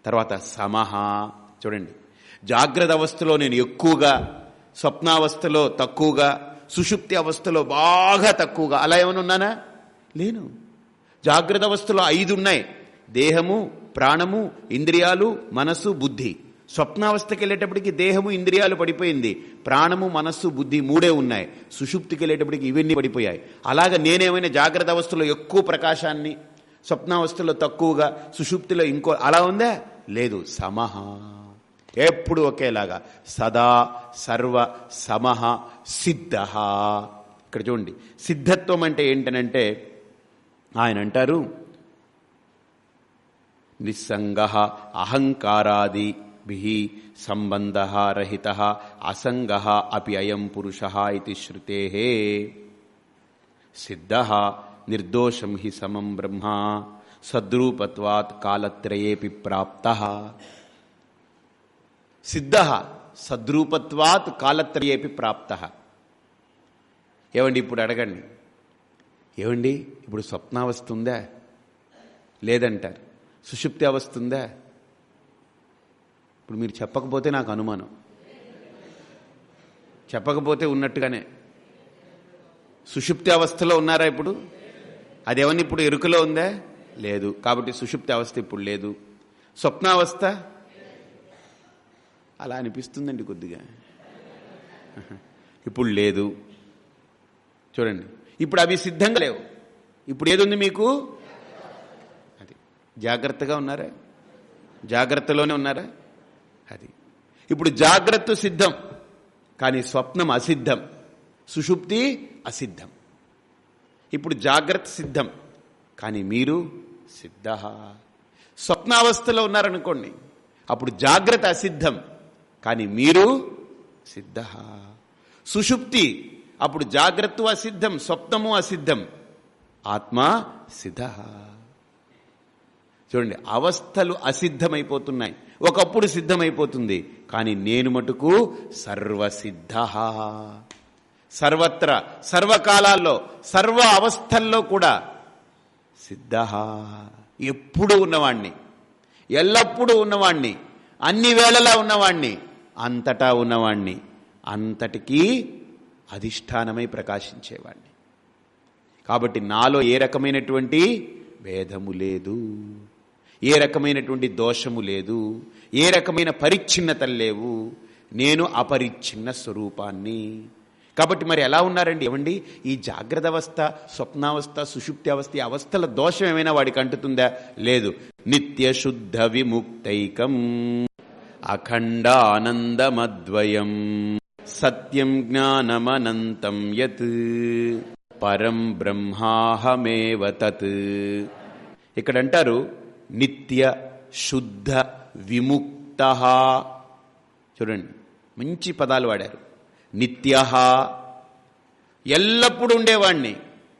తర్వాత సమహ చూడండి. జాగ్రత్త అవస్థలో నేను ఎక్కువగా స్వప్నావస్థలో తక్కువగా సుషుప్తి అవస్థలో బాగా తక్కువగా అలా ఏమైనా ఉన్నానా? లేను. జాగ్రత్త అవస్థలో ఐదు ఉన్నాయి. దేహము ప్రాణము ఇంద్రియాలు మనస్సు బుద్ధి. స్వప్నావస్థకి వెళ్ళేటప్పటికి దేహము ఇంద్రియాలు పడిపోయింది. ప్రాణము మనస్సు బుద్ధి మూడే ఉన్నాయి. సుషుప్తికి వెళ్ళేటప్పటికి ఇవన్నీ పడిపోయాయి. అలాగ నేనేమైనా జాగ్రత్త అవస్థలో ఎక్కువ ప్రకాశాన్ని స్వప్నావస్థలో తక్కువగా సుషుప్తిలో ఇంకో అలా ఉందా? లేదు. సమహ. ఎప్పుడు ఒకేలాగా. సదా సర్వ సమహ సిద్ధ. ఇక్కడ చూడండి. సిద్ధత్వం అంటే ఏంటనంటే ఆయన అంటారు నిస్సంగ అహంకారాది సంబంధ రహిత అసంగ అపి అయం పురుష ఇది శ్రుతే సిద్ధ నిర్దోషం హి సమం బ్రహ్మ సద్రూపత్వాత్ కాలత్రయేపి ప్రాప్త సిద్ధ సద్రూపత్వాత్ కాలత్రయేపి ప్రాప్త ఏమండి ఇప్పుడు అడగండి ఏమండి ఇప్పుడు స్వప్నావస్థ ఉందా లేదంటారు సుషుప్తి అవస్థ ఉందా ఇప్పుడు మీరు చెప్పకపోతే నాకు అనుమానం. చెప్పకపోతే ఉన్నట్టుగానే. సుషుప్తి అవస్థలో ఉన్నారా ఇప్పుడు? అదేమన్నా ఇప్పుడు ఎరుకలో ఉందా? లేదు. కాబట్టి సుషుప్తి అవస్థ ఇప్పుడు లేదు. స్వప్నావస్థ? అలా అనిపిస్తుందండి కొద్దిగా. ఇప్పుడు లేదు. చూడండి. ఇప్పుడు అవి సిద్ధంగా లేవు. ఇప్పుడు ఏదుంది మీకు? అది. జాగ్రత్తగా ఉన్నారా? జాగ్రత్తలోనే ఉన్నారా? అది. ఇప్పుడు జాగ్రత్త సిద్ధం కానీ స్వప్నం అసిద్ధం సుషుప్తి అసిద్ధం. ఇప్పుడు జాగ్రత్త సిద్ధం కానీ మీరు సిద్ధ. స్వప్నావస్థలో ఉన్నారనుకోండి అప్పుడు జాగ్రత్త అసిద్ధం కానీ మీరు సిద్ధ. సుషుప్తి అప్పుడు జాగ్రత్త అసిద్ధం స్వప్నము అసిద్ధం ఆత్మ సిద్ధ. చూడండి అవస్థలు అసిద్ధమైపోతున్నాయి. ఒకప్పుడు సిద్ధమైపోతుంది కానీ నేను మటుకు సర్వసిద్ధ. సర్వత్ర సర్వకాలాల్లో సర్వ అవస్థల్లో కూడా సిద్ధ. ఎప్పుడు ఉన్నవాణ్ణి. ఎల్లప్పుడూ ఉన్నవాణ్ణి. అన్ని వేళలా ఉన్నవాణ్ణి. అంతటా ఉన్నవాణ్ణి. అంతటికీ అధిష్టానమై ప్రకాశించేవాణ్ణి. కాబట్టి నాలో ఏ రకమైనటువంటి భేదము లేదు. ఏ రకమైనటువంటి దోషము లేదు ఏ రకమైన పరిచ్ఛిన్నతలు లేవు. నేను అపరిచ్ఛిన్న స్వరూపాన్ని. కాబట్టి మరి ఎలా ఉన్నారండి? ఏమండి? ఈ జాగ్రత్త అవస్థ స్వప్నావస్థ సుషుప్తి అవస్థ ఈ అవస్థల దోషం ఏమైనా వాడికి అంటుతుందా? లేదు. నిత్య శుద్ధ విముక్తైకం అఖండానందమద్వయం సత్యం జ్ఞానమనంతం యత్ పరం బ్రహ్మాహమేవ తత్. ఇక్కడ అంటారు నిత్య శుద్ధ విముక్త. చూడండి మంచి పదాలు వాడారు. నిత్య. ఎల్లప్పుడూ ఉండేవాణ్ణి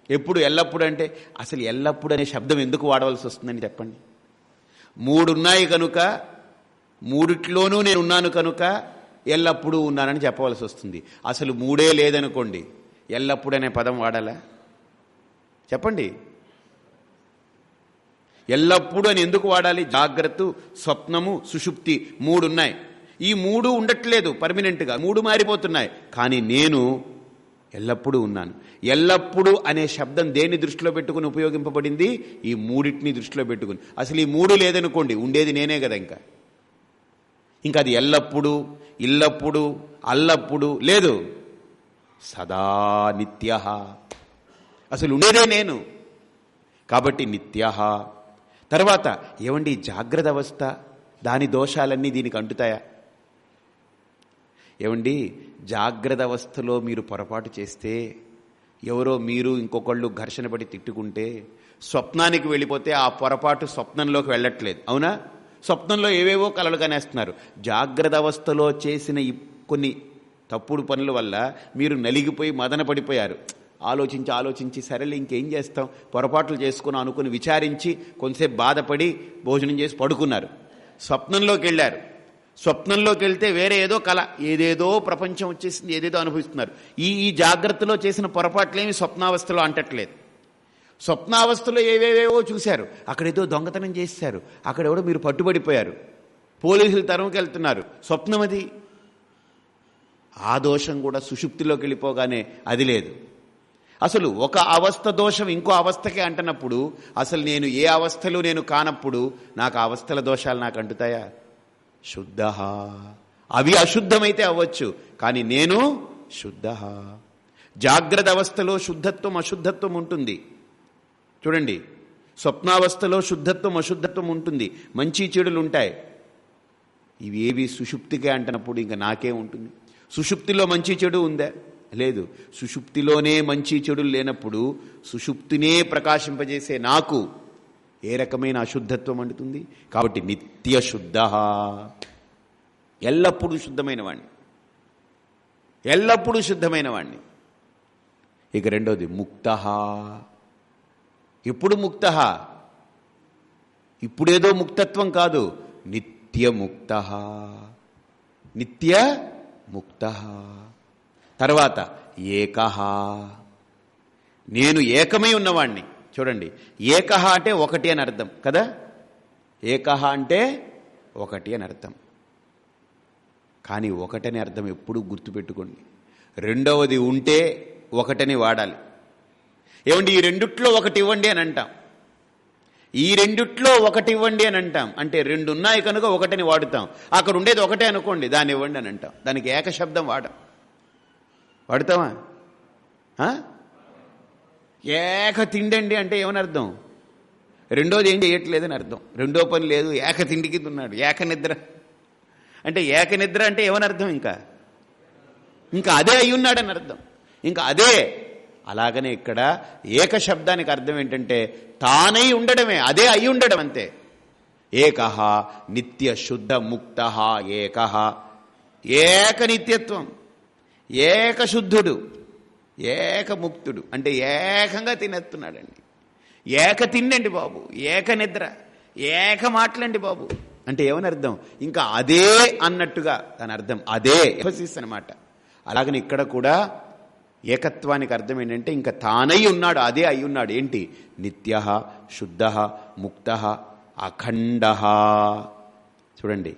ఎప్పుడు ఎల్లప్పుడు అంటే అసలు ఎల్లప్పుడు అనే శబ్దం ఎందుకు వాడవలసి వస్తుందని చెప్పండి. మూడున్నాయి కనుక మూడిట్లోనూ నేను ఉన్నాను కనుక ఎల్లప్పుడూ ఉన్నానని చెప్పవలసి వస్తుంది. అసలు మూడే లేదనుకోండి ఎల్లప్పుడనే అనే పదం వాడాలా? చెప్పండి. ఎల్లప్పుడూ అని ఎందుకు వాడాలి? జాగ్రత్త స్వప్నము సుషుప్తి మూడు ఉన్నాయి ఈ మూడు ఉండట్లేదు పర్మనెంట్గా. మూడు మారిపోతున్నాయి. కానీ నేను ఎల్లప్పుడూ ఉన్నాను. ఎల్లప్పుడూ అనే శబ్దం దేన్ని దృష్టిలో పెట్టుకుని ఉపయోగింపబడింది? ఈ మూడింటిని దృష్టిలో పెట్టుకుని. అసలు ఈ మూడు లేదనుకోండి ఉండేది నేనే కదా ఇంకా. ఇంకా అది ఎల్లప్పుడూ ఇల్లప్పుడు అల్లప్పుడు లేదు. సదా నిత్య. అసలు ఉండేదే నేను. కాబట్టి నిత్య. తర్వాత ఏమండి జాగ్రత్త అవస్థ దాని దోషాలన్నీ దీనికి అంటుతాయా? ఏమండి జాగ్రత్త అవస్థలో మీరు పొరపాటు చేస్తే ఎవరో మీరు ఇంకొకళ్ళు ఘర్షణ పడి తిట్టుకుంటే స్వప్నానికి వెళ్ళిపోతే ఆ పొరపాటు స్వప్నంలోకి వెళ్ళట్లేదు. అవునా? స్వప్నంలో ఏవేవో కలలు కనేస్తున్నారు. జాగ్రత్త అవస్థలో చేసిన కొన్ని తప్పుడు పనుల వల్ల మీరు నలిగిపోయి మదన పడిపోయారు. ఆలోచించి ఆలోచించి సరేలే ఇంకేం చేస్తాం? పొరపాట్లు చేసుకుని అనుకుని విచారించి కొంతసేపు బాధపడి భోజనం చేసి పడుకున్నారు. స్వప్నంలోకి వెళ్ళారు. స్వప్నంలోకి వెళ్తే వేరే ఏదో కళ ఏదేదో ప్రపంచం వచ్చేసింది ఏదేదో అనుభవిస్తున్నారు. ఈ ఈ జాగ్రత్తలో చేసిన పొరపాట్లేమి స్వప్నావస్థలో అంటట్లేదు. స్వప్నావస్థలో ఏవేవేవో చూశారు. అక్కడేదో దొంగతనం చేశారు. అక్కడెవడో మీరు పట్టుబడిపోయారు. పోలీసులు తరంకి వెళ్తున్నారు. స్వప్నం అది ఆ దోషం కూడా సుషుప్తిలోకి వెళ్ళిపోగానే అది లేదు. అసలు ఒక అవస్థ దోషం ఇంకో అవస్థకే అంటున్నప్పుడు అసలు నేను ఏ అవస్థలు నేను కానప్పుడు నాకు అవస్థల దోషాలు నాకు అంటుతాయా? శుద్ధ అవి అశుద్ధమైతే అవ్వచ్చు కానీ నేను శుద్ధ జాగ్రత్త అవస్థలో శుద్ధత్వం అశుద్ధత్వం ఉంటుంది. చూడండి స్వప్నావస్థలో శుద్ధత్వం అశుద్ధత్వం ఉంటుంది. మంచి చెడులు ఉంటాయి. ఇవేవి సుషుప్తికే అంటున్నప్పుడు ఇంకా నాకే ఉంటుంది. సుషుప్తిలో మంచి చెడు ఉందా? లేదు. సుషుప్తిలోనే మంచి చెడులు లేనప్పుడు సుషుప్తినే ప్రకాశింపజేసే నాకు ఏ రకమైన అశుద్ధత్వం అంటుతుంది కాబట్టి నిత్య శుద్ధ. ఎల్లప్పుడూ శుద్ధమైన వాణ్ణి. ఎల్లప్పుడూ శుద్ధమైన వాణ్ణి. ఇక రెండోది ముక్త. ఎప్పుడు ముక్త? ఇప్పుడేదో ముక్తత్వం కాదు. నిత్యముక్త నిత్య ముక్త. తర్వాత ఏకహ నేను ఏకమై ఉన్నవాణ్ణి. చూడండి ఏకహ అంటే ఒకటి అని అర్థం కదా? ఏకహ అంటే ఒకటి అని అర్థం. కానీ ఒకటని అర్థం ఎప్పుడూ గుర్తుపెట్టుకోండి. రెండవది ఉంటే ఒకటని వాడాలి. ఏమండి ఈ రెండిట్లో ఒకటి ఇవ్వండి అని అంటాం. ఈ రెండిట్లో ఒకటి ఇవ్వండి అని అంటాం. అంటే రెండు ఉన్నాయి కనుక ఒకటని వాడుతాం. అక్కడ ఉండేది ఒకటే అనుకోండి దాన్ని ఇవ్వండి అని అంటాం. దానికి ఏకశబ్దం వాడం. వాడతావా? ఏక తిండండి అంటే ఏమని అర్థం రెండోది ఏం చేయట్లేదని అర్థం. రెండో పని లేదు ఏక తిండికి తిన్నాడు ఉన్నాడు. ఏక నిద్ర. అంటే ఏక నిద్ర అంటే ఏమని అర్థం ఇంకా? ఇంకా అదే అయి ఉన్నాడని అర్థం. ఇంకా అదే. అలాగనే ఇక్కడ ఏక శబ్దానికి అర్థం ఏంటంటే తానై ఉండడమే అదే అయి ఉండడం అంతే. ఏక నిత్య శుద్ధ ముక్త ఏక. ఏక నిత్యత్వం. ఏక శుద్ధుడు అంటే ఏకంగా తినేస్తున్నాడండి. ఏక తిండండి బాబు ఏక నిద్ర ఏక మాటలండి బాబు. అంటే ఏమని అర్థం? ఇంకా అదే అన్నట్టుగా దాని అర్థం. అదే ఎంఫసిస్ అనమాట అలాగని ఇక్కడ కూడా ఏకత్వానికి అర్థం ఏంటంటే ఇంకా తానై ఉన్నాడు అదే అయి ఉన్నాడు. ఏంటి? నిత్య శుద్ధ ముక్త అఖండ. చూడండి.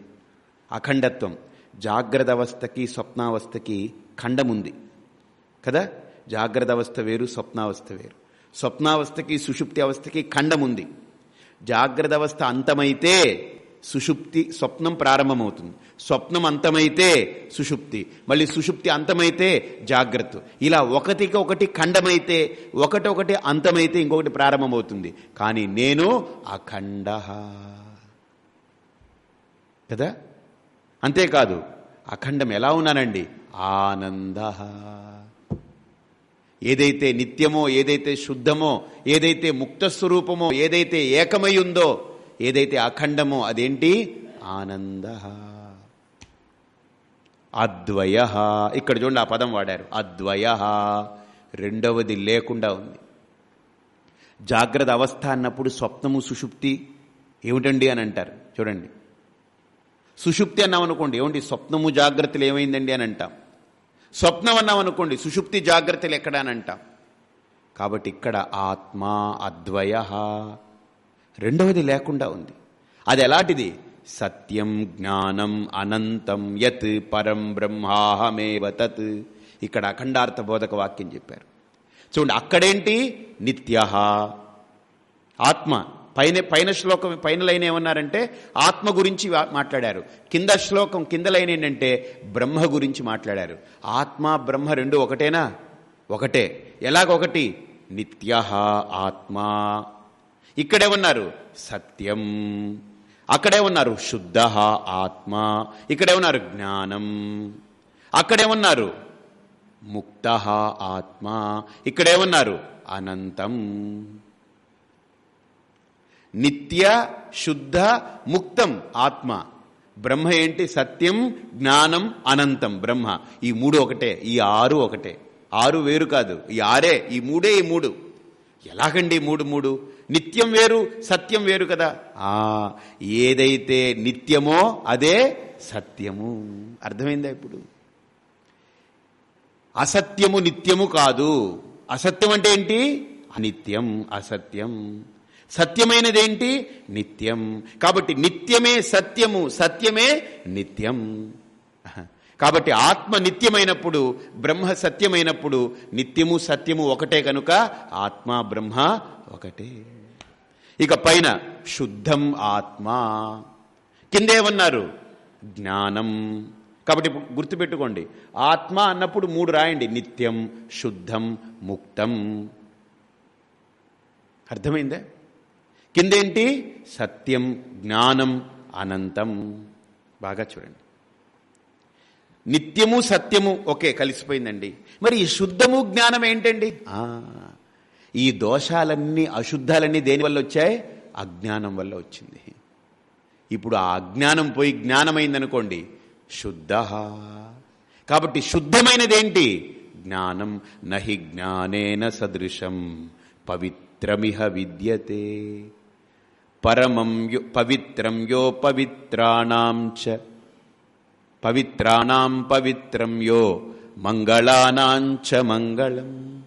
అఖండత్వం. జాగ్రత్త అవస్థకి స్వప్నావస్థకి ఖండముంది. కదా? జాగ్రత్త అవస్థ వేరు స్వప్నావస్థ వేరు. స్వప్నావస్థకి సుషుప్తి అవస్థకి ఖండం ఉంది జాగ్రత్త అవస్థ అంతమైతే సుషుప్తి స్వప్నం ప్రారంభమవుతుంది. స్వప్నం అంతమైతే సుషుప్తి. మళ్ళీ సుషుప్తి అంతమైతే జాగ్రత్త. ఇలా ఒకటికి ఒకటి ఖండమైతే ఒకటొకటి అంతమైతే ఇంకొకటి ప్రారంభమవుతుంది. కానీ నేను అఖండ. కదా? అంతేకాదు అఖండం ఎలా ఉన్నానండి? ఆనంద. ఏదైతే నిత్యమో ఏదైతే శుద్ధమో ఏదైతే ముక్త స్వరూపమో ఏదైతే ఏకమై ఉందో ఏదైతే అఖండమో అదేంటి? ఆనంద. అద్వయ. ఇక్కడ చూడండి ఆ పదం వాడారు. అద్వయ. రెండవది లేకుండా ఉంది. జాగ్రత్త అవస్థ అన్నప్పుడు స్వప్నము సుషుప్తి. ఏమిటండి అని అంటారు? చూడండి. సుషుప్తి అన్నాం అనుకోండి. ఏమిటి స్వప్నము జాగ్రత్తలు ఏమైందండి అని అంటాం. స్వప్నం అన్నాం అనుకోండి సుషుప్తి జాగ్రత్తలు ఎక్కడ అని అంటాం. కాబట్టి ఇక్కడ ఆత్మ అద్వయ రెండవది లేకుండా ఉంది. అది ఎలాంటిది? సత్యం జ్ఞానం అనంతం యత్ పరం బ్రహ్మాహమేవ తత్. ఇక్కడ అఖండార్థ బోధక వాక్యం చెప్పారు. చూడండి అక్కడేంటి? నిత్య ఆత్మ. పైన పైన శ్లోకం పైన లైన్ ఏమన్నారంటే ఆత్మ గురించి మాట్లాడారు. కింద శ్లోకం కింద లైన్ ఏంటంటే బ్రహ్మ గురించి మాట్లాడారు. ఆత్మ బ్రహ్మ రెండు ఒకటేనా? ఒకటే. ఎలాగొకటి? నిత్య ఆత్మ. ఇక్కడే ఉన్నారు సత్యం. అక్కడే ఉన్నారు శుద్ధ ఆత్మ. ఇక్కడే ఉన్నారు జ్ఞానం. అక్కడే ఉన్నారు ముక్త ఆత్మ. ఇక్కడే ఉన్నారు అనంతం. నిత్య శుద్ధ ముక్తం ఆత్మ. బ్రహ్మ ఏంటి? సత్యం జ్ఞానం అనంతం బ్రహ్మ. ఈ మూడు ఒకటే ఈ ఆరు ఒకటే. ఆరు వేరు కాదు ఈ ఆరే ఈ మూడే ఈ మూడు. ఎలాగండి మూడు మూడు? నిత్యం వేరు సత్యం వేరు కదా. ఆ ఏదైతే నిత్యమో అదే సత్యము. అర్థమైందా ఇప్పుడు? అసత్యము నిత్యము కాదు. అసత్యం అంటే ఏంటి? అనిత్యం అసత్యం. సత్యమైనదేంటి? నిత్యం. కాబట్టి నిత్యమే సత్యము సత్యమే నిత్యం. కాబట్టి ఆత్మ నిత్యమైనప్పుడు బ్రహ్మ సత్యమైనప్పుడు నిత్యము సత్యము ఒకటే కనుక ఆత్మ బ్రహ్మ ఒకటే. ఇక పైన శుద్ధం ఆత్మ. కిందేమన్నారు జ్ఞానం. కాబట్టి గుర్తుపెట్టుకోండి. ఆత్మ అన్నప్పుడు మూడు రాయండి. నిత్యం శుద్ధం ముక్తం. అర్థమైందే? కిందేంటి? సత్యం జ్ఞానం అనంతం. బాగా చూడండి. నిత్యము సత్యము ఓకే కలిసిపోయిందండి. మరి ఈ శుద్ధము జ్ఞానం ఏంటండి? ఈ దోషాలన్నీ అశుద్ధాలన్నీ దేనివల్ల వచ్చాయి? అజ్ఞానం వల్ల వచ్చింది. ఇప్పుడు ఆ అజ్ఞానం పోయి జ్ఞానమైందనుకోండి శుద్ధ. కాబట్టి శుద్ధమైనదేంటి? జ్ఞానం. నహి జ్ఞానేన సదృశం. పవిత్రమిహ విద్యతే. పరమం యో పవిత్రం యో పవిత్రాణం చ. పవిత్రాణం పవిత్రం యో మంగళానాంచ మంగళం.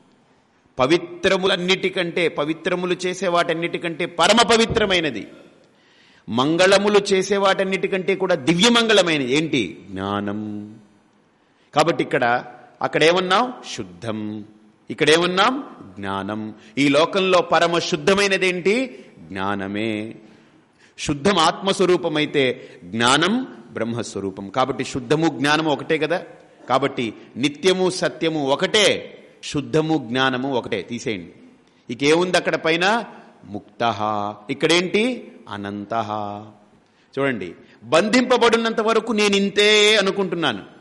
పవిత్రములన్నిటికంటే పవిత్రములు చేసే వాటన్నిటికంటే పరమ పవిత్రమైనది. మంగళములు చేసే వాటన్నిటికంటే కూడా దివ్యమంగళమైనది. ఏంటి? జ్ఞానం. కాబట్టి ఇక్కడ అక్కడేమన్నాం శుద్ధం. ఇక్కడేమున్నాం జ్ఞానం. ఈ లోకంలో పరమ శుద్ధమైనదేంటి జ్ఞానమే. శుద్ధం ఆత్మస్వరూపమైతే జ్ఞానం బ్రహ్మస్వరూపం. కాబట్టి శుద్ధము జ్ఞానము ఒకటే కదా? కాబట్టి నిత్యము సత్యము ఒకటే శుద్ధము జ్ఞానము ఒకటే. తీసేయండి. ఇకేముంది అక్కడ పైన? ముక్త. ఇక్కడేంటి? అనంత. చూడండి. బంధింపబడినంత వరకు నేను ఇంతే అనుకుంటున్నాను.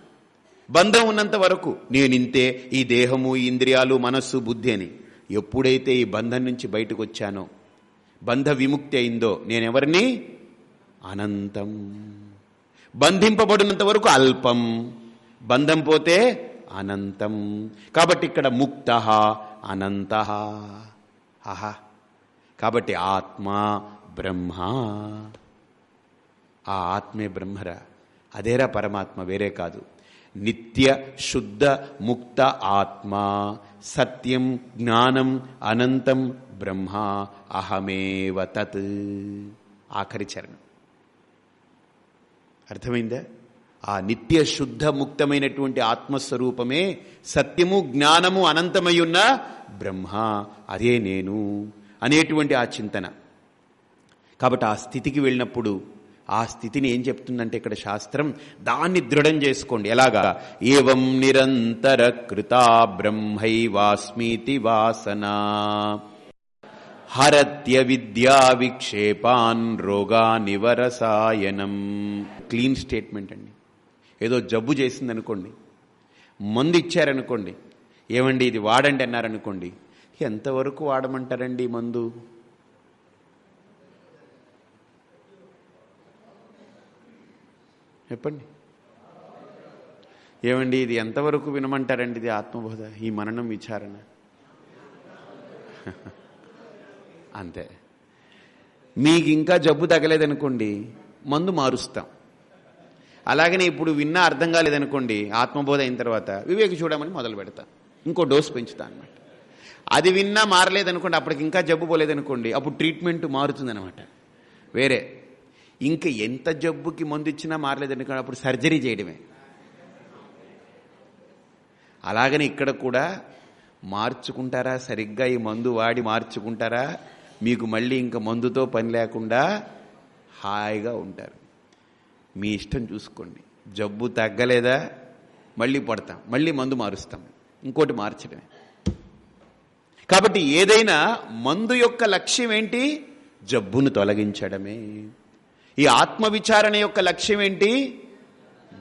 బంధం ఉన్నంత వరకు నేనింతే ఈ దేహము ఇంద్రియాలు మనస్సు బుద్ధి అని. ఎప్పుడైతే ఈ బంధం నుంచి బయటకు వచ్చానో బంధ విముక్తి అయిందో నేనెవరిని? అనంతం. బంధింపబడినంత వరకు అల్పం. బంధం పోతే అనంతం. కాబట్టి ఇక్కడ ముక్త అనంత. ఆహా కాబట్టి ఆత్మ బ్రహ్మ. ఆ ఆత్మే బ్రహ్మరా. అదేరా పరమాత్మ వేరే కాదు. నిత్య శుద్ధ ముక్త ఆత్మ. సత్యం జ్ఞానం అనంతం బ్రహ్మ. అహమేవ తత్. ఆఖరి చరణం. అర్థమైందా? ఆ నిత్య శుద్ధ ముక్తమైనటువంటి ఆత్మస్వరూపమే సత్యము జ్ఞానము అనంతమై ఉన్న బ్రహ్మ. అదే నేను అనేటువంటి ఆ చింతన. కాబట్టి ఆ స్థితికి వెళ్ళినప్పుడు ఆ స్థితిని ఏం చెప్తుందంటే ఇక్కడ శాస్త్రం దాన్ని దృఢం చేసుకోండి. ఎలాగా? ఏవం నిరంతర కృతా బ్రహ్మైవాస్మీతి వాసన. హరత్య విద్యా విక్షేపాన్ రోగా నివరసాయనం. క్లీన్ స్టేట్మెంట్ అండి. ఏదో జబ్బు చేసిందనుకోండి. మందు ఇచ్చారనుకోండి. ఏమండి ఇది వాడండి అన్నారనుకోండి. ఎంతవరకు వాడమంటారండి మందు? చెప్పండి. ఏమండి ఇది ఎంతవరకు వినమంటారండి ఇది ఆత్మబోధ ఈ మననం విచారణ? అంతే. మీకు ఇంకా జబ్బు తగలేదనుకోండి మందు మారుస్తాం. అలాగనే ఇప్పుడు విన్నా అర్థం కాలేదనుకోండి ఆత్మబోధ అయిన తర్వాత వివేక చూడమని మొదలు పెడతా. ఇంకో డోస్ పెంచుతా అనమాట అది విన్నా మారలేదనుకోండి అప్పటికి ఇంకా జబ్బు పోలేదనుకోండి అప్పుడు ట్రీట్మెంట్ మారుతుందనమాట వేరే. ఇంకా ఎంత జబ్బుకి మందు ఇచ్చినా మారలేదనుకోండి అప్పుడు సర్జరీ చేయడమే. అలాగని ఇక్కడ కూడా మార్చుకుంటారా? సరిగ్గా ఈ మందు వాడి మార్చుకుంటారా? మీకు మళ్ళీ ఇంకా మందుతో పని లేకుండా హాయిగా ఉంటారు. మీ ఇష్టం చూసుకోండి. జబ్బు తగ్గలేదా? మళ్ళీ పడతాం. మళ్ళీ మందు మారుస్తాం. ఇంకోటి మార్చడమే. కాబట్టి ఏదైనా మందు యొక్క లక్ష్యం ఏంటి? జబ్బును తొలగించడమే. ఈ ఆత్మవిచారణ యొక్క లక్ష్యం ఏంటి?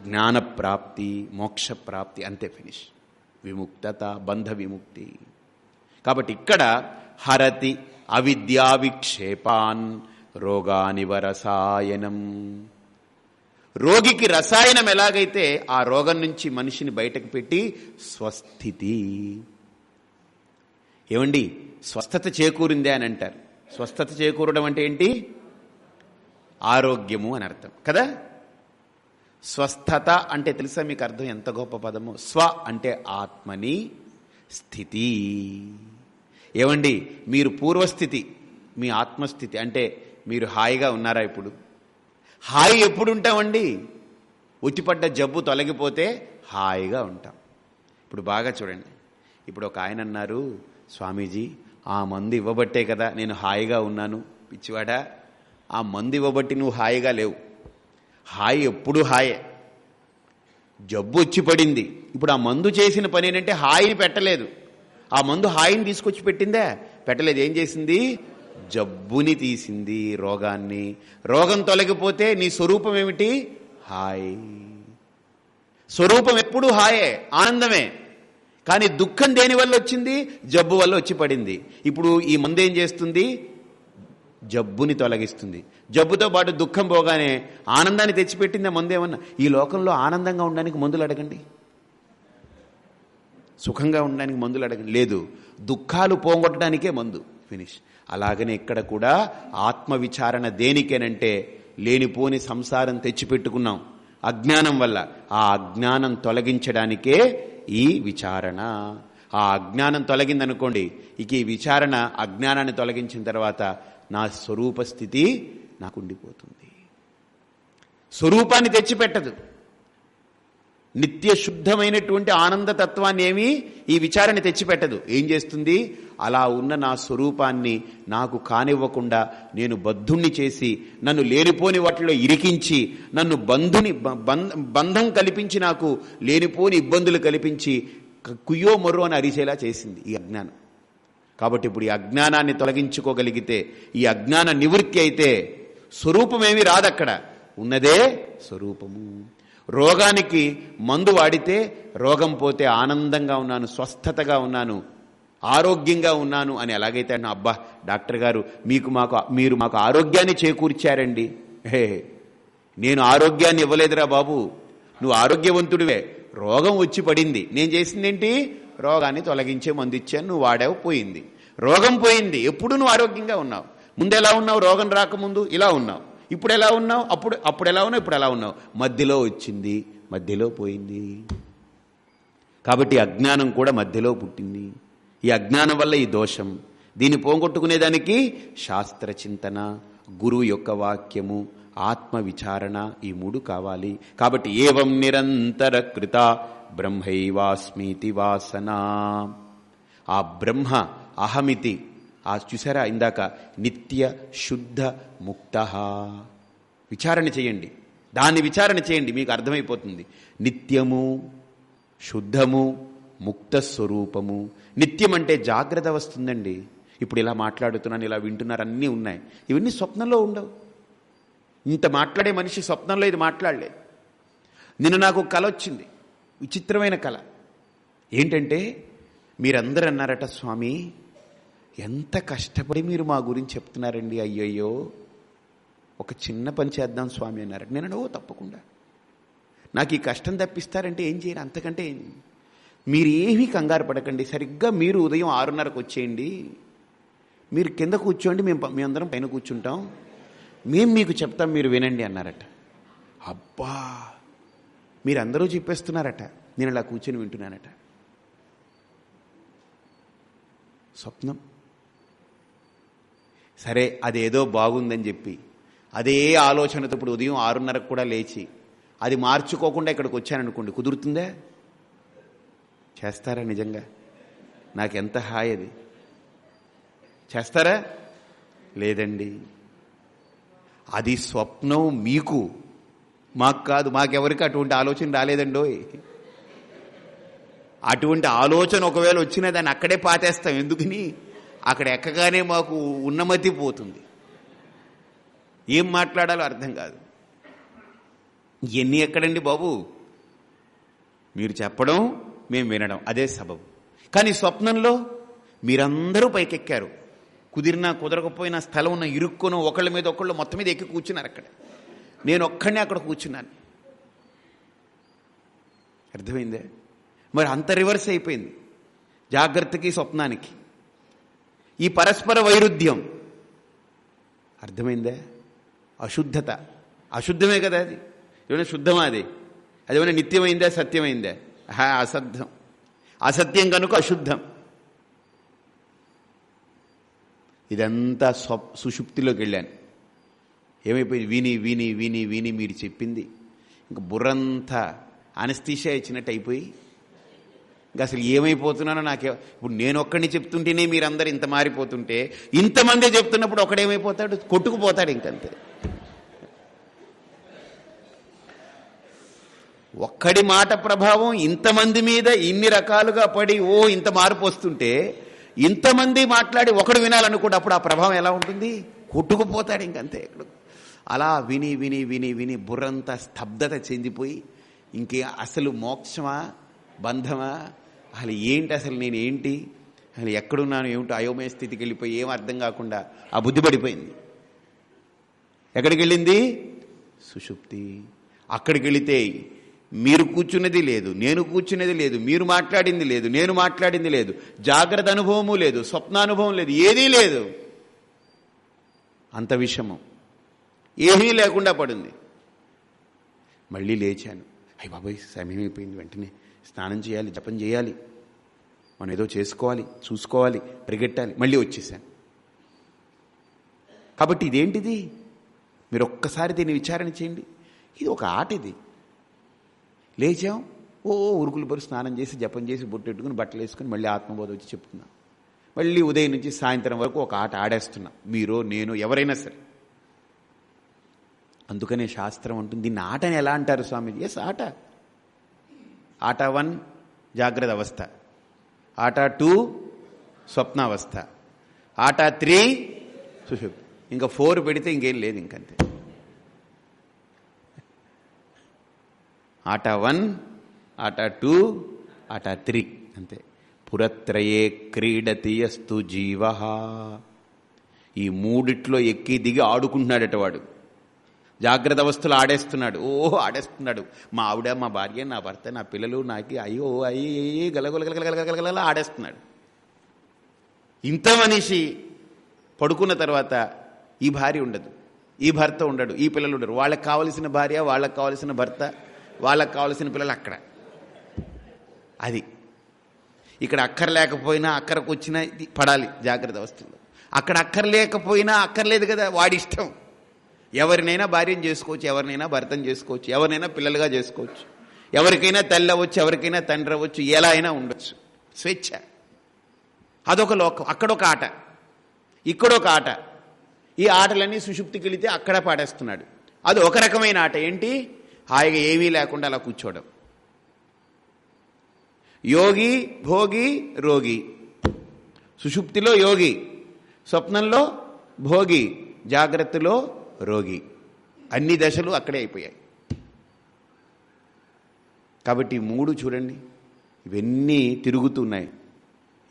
జ్ఞానప్రాప్తి మోక్షప్రాప్తి అంతే ఫినిష్. విముక్తత బంధ విముక్తి. కాబట్టి ఇక్కడ హరతి అవిద్యా విక్షేపాన్ రోగానివరసాయనం. రోగికి రసాయనం ఎలాగైతే ఆ రోగం నుంచి మనిషిని బయటకు పెట్టి స్వస్థితి. ఏమండి? స్వస్థత చేకూరిందే అని అంటారు. స్వస్థత చేకూరడం అంటే ఏంటి? ఆరోగ్యము అని అర్థం. కదా? స్వస్థత అంటే తెలుసా మీకు అర్థం? ఎంత గొప్ప పదము? స్వ అంటే ఆత్మని స్థితి. ఏమండి? మీరు పూర్వస్థితి మీ ఆత్మస్థితి అంటే మీరు హాయిగా ఉన్నారా ఇప్పుడు? హాయి ఎప్పుడు ఉంటామండి ఉచిపడ్డ జబ్బు తొలగిపోతే హాయిగా ఉంటాం. ఇప్పుడు బాగా చూడండి. ఇప్పుడు ఒక ఆయన అన్నారు స్వామీజీ ఆ మందు ఇవ్వబట్టే కదా నేను హాయిగా ఉన్నాను. పిచ్చివాడా? ఆ మందు ఇవ్వబట్టి నువ్వు హాయిగా లేవు. హాయి ఎప్పుడు హాయే. జబ్బు వచ్చి పడింది. ఇప్పుడు ఆ మందు చేసిన పని ఏంటంటే హాయిని పెట్టలేదు. ఆ మందు హాయిని తీసుకొచ్చి పెట్టిందే? పెట్టలేదు. ఏం చేసింది? జబ్బుని తీసింది రోగాన్ని. రోగం తొలగిపోతే నీ స్వరూపం ఏమిటి? హాయ్. స్వరూపం ఎప్పుడు హాయే. ఆనందమే. కానీ దుఃఖం దేని వల్ల వచ్చింది? జబ్బు వల్ల వచ్చి పడింది. ఇప్పుడు ఈ మందు ఏం చేస్తుంది? జబ్బుని తొలగిస్తుంది. జబ్బుతో పాటు దుఃఖం పోగానే ఆనందాన్ని తెచ్చిపెట్టింది ఆ ఈ లోకంలో ఆనందంగా ఉండడానికి మందులు అడగండి. సుఖంగా ఉండడానికి మందులు అడగండి. లేదు దుఃఖాలు పోగొట్టడానికే మందు. ఫినిష్. అలాగనే ఇక్కడ కూడా ఆత్మ విచారణ దేనికేనంటే లేనిపోని సంసారం తెచ్చిపెట్టుకున్నాం. అజ్ఞానం వల్ల. ఆ అజ్ఞానం తొలగించడానికే ఈ విచారణ. ఆ అజ్ఞానం తొలగిందనుకోండి ఇక ఈ విచారణ అజ్ఞానాన్ని తొలగించిన తర్వాత నా స్వరూప స్థితి నాకు ఉండిపోతుంది స్వరూపాన్ని తెచ్చిపెట్టదు. నిత్య శుద్ధమైనటువంటి ఆనందతత్వాన్ని ఏమీ ఈ విచారణ తెచ్చిపెట్టదు. ఏం చేస్తుంది? అలా ఉన్న నా స్వరూపాన్ని నాకు కానివ్వకుండా నేను బద్ధుణ్ణి చేసి నన్ను లేనిపోని వాటిలో ఇరికించి నన్ను బంధుని బంధం కల్పించి నాకు లేనిపోని ఇబ్బందులు కల్పించి కుయ్యో మొర్రో అని అరిచేలా చేసింది ఈ అజ్ఞానం. కాబట్టి ఇప్పుడు ఈ అజ్ఞానాన్ని తొలగించుకోగలిగితే ఈ అజ్ఞాన నివృత్తి అయితే స్వరూపమేమి రాదక్కడ. ఉన్నదే స్వరూపము. రోగానికి మందు వాడితే రోగం పోతే ఆనందంగా ఉన్నాను స్వస్థతగా ఉన్నాను ఆరోగ్యంగా ఉన్నాను అని ఎలాగైతే అన్న అబ్బా డాక్టర్ గారు మీకు మాకు మీరు మాకు ఆరోగ్యాన్ని చేకూర్చారండి. హే నేను ఆరోగ్యాన్ని ఇవ్వలేదురా బాబు. నువ్వు ఆరోగ్యవంతుడివే. రోగం వచ్చి పడింది. నేను చేసిందేంటి? రోగాన్ని తొలగించే మందు ఇచ్చాను నువ్వు వాడావు పోయింది. రోగం పోయింది. ఎప్పుడు నువ్వు ఆరోగ్యంగా ఉన్నావు? ముందు ఎలా ఉన్నావు? రోగం రాకముందు ఇలా ఉన్నావు. ఇప్పుడు ఎలా ఉన్నావు? అప్పుడు అప్పుడు ఎలా ఉన్నావు? ఇప్పుడు ఎలా ఉన్నావు? మధ్యలో వచ్చింది. మధ్యలో పోయింది. కాబట్టి అజ్ఞానం కూడా మధ్యలో పుట్టింది. ఈ అజ్ఞానం వల్ల ఈ దోషం. దీన్ని పోగొట్టుకునేదానికి శాస్త్ర చింతన గురువు యొక్క వాక్యము ఆత్మ విచారణ ఈ మూడు కావాలి. కాబట్టి ఏవం నిరంతర కృత బ్రహ్మైవాస్మీతి వాసన. ఆ బ్రహ్మ అహమితి. ఆ చూసారా ఇందాక నిత్య శుద్ధ ముక్త. విచారణ చేయండి. దాన్ని విచారణ చేయండి. మీకు అర్థమైపోతుంది. నిత్యము శుద్ధము ముక్త స్వరూపము. నిత్యం అంటే జాగ్రత్త వస్తుందండి. ఇప్పుడు ఇలా మాట్లాడుతున్నాను ఇలా వింటున్నారు అన్నీ ఉన్నాయి. ఇవన్నీ స్వప్నంలో ఉండవు. ఇంత మాట్లాడే మనిషి స్వప్నంలో ఇది మాట్లాడలేదు. నిన్న నాకు కళ వచ్చింది. విచిత్రమైన కళ ఏంటంటే మీరందరూ అన్నారట స్వామి ఎంత కష్టపడి మీరు మా గురించి చెప్తున్నారండి అయ్యయ్యో. ఒక చిన్న పని చేద్దాం స్వామి అన్నారు. నేను ఓ తప్పకుండా. నాకు ఈ కష్టం తప్పిస్తారంటే ఏం చేయను? అంతకంటే మీరు ఏమీ కంగారు పడకండి. సరిగ్గా మీరు ఉదయం ఆరున్నరకు వచ్చేయండి. మీరు కింద కూర్చోండి మేము మేమందరం పైన కూర్చుంటాం. మేము మీకు చెప్తాం మీరు వినండి అన్నారట. అబ్బా! మీరందరూ చెప్పేస్తున్నారట. నేను అలా కూర్చొని వింటున్నానట. స్వప్నం. సరే అదేదో బాగుందని చెప్పి. అదే ఆలోచనతో ఇప్పుడు ఉదయం ఆరున్నరకు కూడా లేచి అది మార్చుకోకుండా ఇక్కడికి వచ్చాననుకోండి కుదురుతుందా? చేస్తారా నిజంగా? నాకెంత హాయ్ అది. చేస్తారా? లేదండి. అది స్వప్నం మీకు. మాకు కాదు మాకెవరికి అటువంటి ఆలోచన రాలేదండోయ్ అటువంటి ఆలోచన ఒకవేళ వచ్చినా దాన్ని అక్కడే పాతేస్తాం ఎందుకని? అక్కడ ఎక్కగానే మాకు ఉన్నమతి పోతుంది. ఏం మాట్లాడాలో అర్థం కాదు. ఎన్ని ఎక్కడండి బాబు? మీరు చెప్పడం మేము వినడం అదే సబబు. కానీ స్వప్నంలో మీరందరూ పైకెక్కారు. కుదిరినా కుదరకపోయినా స్థలం ఉన్న ఇరుక్కును ఒకళ్ళ మీద ఒకళ్ళు మొత్తం మీద ఎక్కి కూర్చున్నారు అక్కడ. నేను ఒక్కడనే అక్కడ కూర్చున్నాను. అర్థమైందే? మరి అంత రివర్స్ అయిపోయింది. జాగ్రత్తకి స్వప్నానికి. ఈ పరస్పర వైరుధ్యం. అర్థమైందే? అశుద్ధత. అశుద్ధమే కదా అది. ఏమైనా శుద్ధమా అది? అది ఏమైనా నిత్యమైందా సత్యమైందా? హా అసద్ధం. అసత్యం కనుక అశుద్ధం. ఇదంతా స్వ సుషుప్తిలోకి వెళ్ళాను. ఏమైపోయింది? విని విని విని విని మీరు చెప్పింది. ఇంకా బుర్రంతా అనస్తీషా ఇచ్చినట్టు అయిపోయి ఇంకా అసలు ఏమైపోతున్నానో నాకే ఇప్పుడు నేను ఒక్కడిని చెప్తుంటేనే మీరందరూ ఇంత మారిపోతుంటే ఇంతమంది చెప్తున్నప్పుడు ఒకడేమైపోతాడు? కొట్టుకుపోతాడు ఇంకంతే. ఒక్కడి మాట ప్రభావం ఇంతమంది మీద ఇన్ని రకాలుగా పడి ఓ ఇంత మార్పు వస్తుంటే ఇంతమంది మాట్లాడి ఒకడు వినాలనుకుంటే అప్పుడు ఆ ప్రభావం ఎలా ఉంటుంది? కొట్టుకుపోతాడు ఇంకంతే. ఇక్కడ అలా విని విని విని విని బుర్రంతా స్తబ్దత చెందిపోయి ఇంకే అసలు మోక్షమా? బంధమా? అసలు ఏంటి అసలు నేను ఏంటి? అసలు ఎక్కడున్నాను? ఏమిటో? అయోమయ స్థితికి వెళ్ళిపోయి ఏం అర్థం కాకుండా ఆ బుద్ధి పడిపోయింది. ఎక్కడికి వెళ్ళింది? సుషుప్తి. అక్కడికి వెళితే మీరు కూర్చున్నది లేదు నేను కూర్చున్నది లేదు మీరు మాట్లాడింది లేదు నేను మాట్లాడింది లేదు జాగ్రత్త అనుభవము లేదు స్వప్నానుభవం లేదు ఏదీ లేదు. అంత విషమం. ఏమీ లేకుండా పడింది. మళ్ళీ లేచాను. అయ్యి బాబాయ్ సమయం అయిపోయింది వెంటనే. స్నానం చేయాలి జపం చేయాలి. మనం ఏదో చేసుకోవాలి చూసుకోవాలి పరిగెట్టాలి మళ్ళీ వచ్చేసాను కాబట్టి ఇదేంటిది? మీరు ఒక్కసారి దీన్ని విచారణ చేయండి. ఇది ఒక ఆట ఇది. లేచాం ఓ ఉరుకులు పరు స్నానం చేసి జపం చేసి బొట్టెట్టుకుని బట్టలు వేసుకుని మళ్ళీ ఆత్మబోధ వచ్చి చెప్తున్నాం. మళ్ళీ ఉదయం నుంచి సాయంత్రం వరకు ఒక ఆట ఆడేస్తున్నాం. మీరు నేను ఎవరైనా సరే. అందుకనే శాస్త్రం ఉంటుంది దీన్ని ఆటని ఎలా అంటారు స్వామీజీ? ఎస్ ఆట. ఆట వన్ జాగ్రత్త అవస్థ. ఆట టూ స్వప్నావస్థ. ఆట త్రీ సుషుప్ ఇంకా ఫోర్ పెడితే ఇంకేం లేదు ఇంకంతే. ఆట వన్ ఆట టూ ఆట త్రీ. అంతే. పురత్రయే క్రీడతి అస్తు జీవ. ఈ మూడిట్లో ఎక్కి దిగి ఆడుకుంటున్నాడట వాడు. జాగ్రత్త అవస్థలు ఆడేస్తున్నాడు. ఓ ఆడేస్తున్నాడు. మా ఆవిడ మా భార్య నా భర్త నా పిల్లలు నాకి అయ్యో అయ్యి గలగలగలగలగలగల ఆడేస్తున్నాడు. ఇంత మనిషి పడుకున్న తర్వాత ఈ భార్య ఉండదు. ఈ భర్త ఉండడు. ఈ పిల్లలు ఉండరు. వాళ్ళకి కావలసిన భార్య వాళ్ళకి కావలసిన భర్త వాళ్ళకి కావలసిన పిల్లలు అక్కడ. అది. ఇక్కడ అక్కర లేకపోయినా అక్కరకు వచ్చినా ఇది పడాలి జాగ్రత్త అవస్థలో. అక్కడ అక్కర్లేకపోయినా అక్కర్లేదు కదా వాడి ఇష్టం. ఎవరినైనా భార్యను చేసుకోవచ్చు ఎవరినైనా భర్తను చేసుకోవచ్చు ఎవరినైనా పిల్లలుగా చేసుకోవచ్చు. ఎవరికైనా తల్లి అవ్వచ్చు ఎవరికైనా తండ్రి అవ్వచ్చు ఎలా అయినా ఉండొచ్చు. స్వేచ్ఛ. అదొక లోకం. అక్కడొక ఆట. ఇక్కడొక ఆట. ఈ ఆటలన్నీ సుషుప్తికి వెళితే అక్కడ పాడేస్తున్నాడు. అది ఒక రకమైన ఆట. ఏంటి? హాయిగా ఏమీ లేకుండా అలా కూర్చోవడం. యోగి భోగి రోగి. సుషుప్తిలో యోగి. స్వప్నంలో భోగి. జాగ్రత్తలో రోగి. అన్ని దశలు అక్కడే అయిపోయాయి. కాబట్టి మూడు చూడండి. ఇవన్నీ తిరుగుతున్నాయి.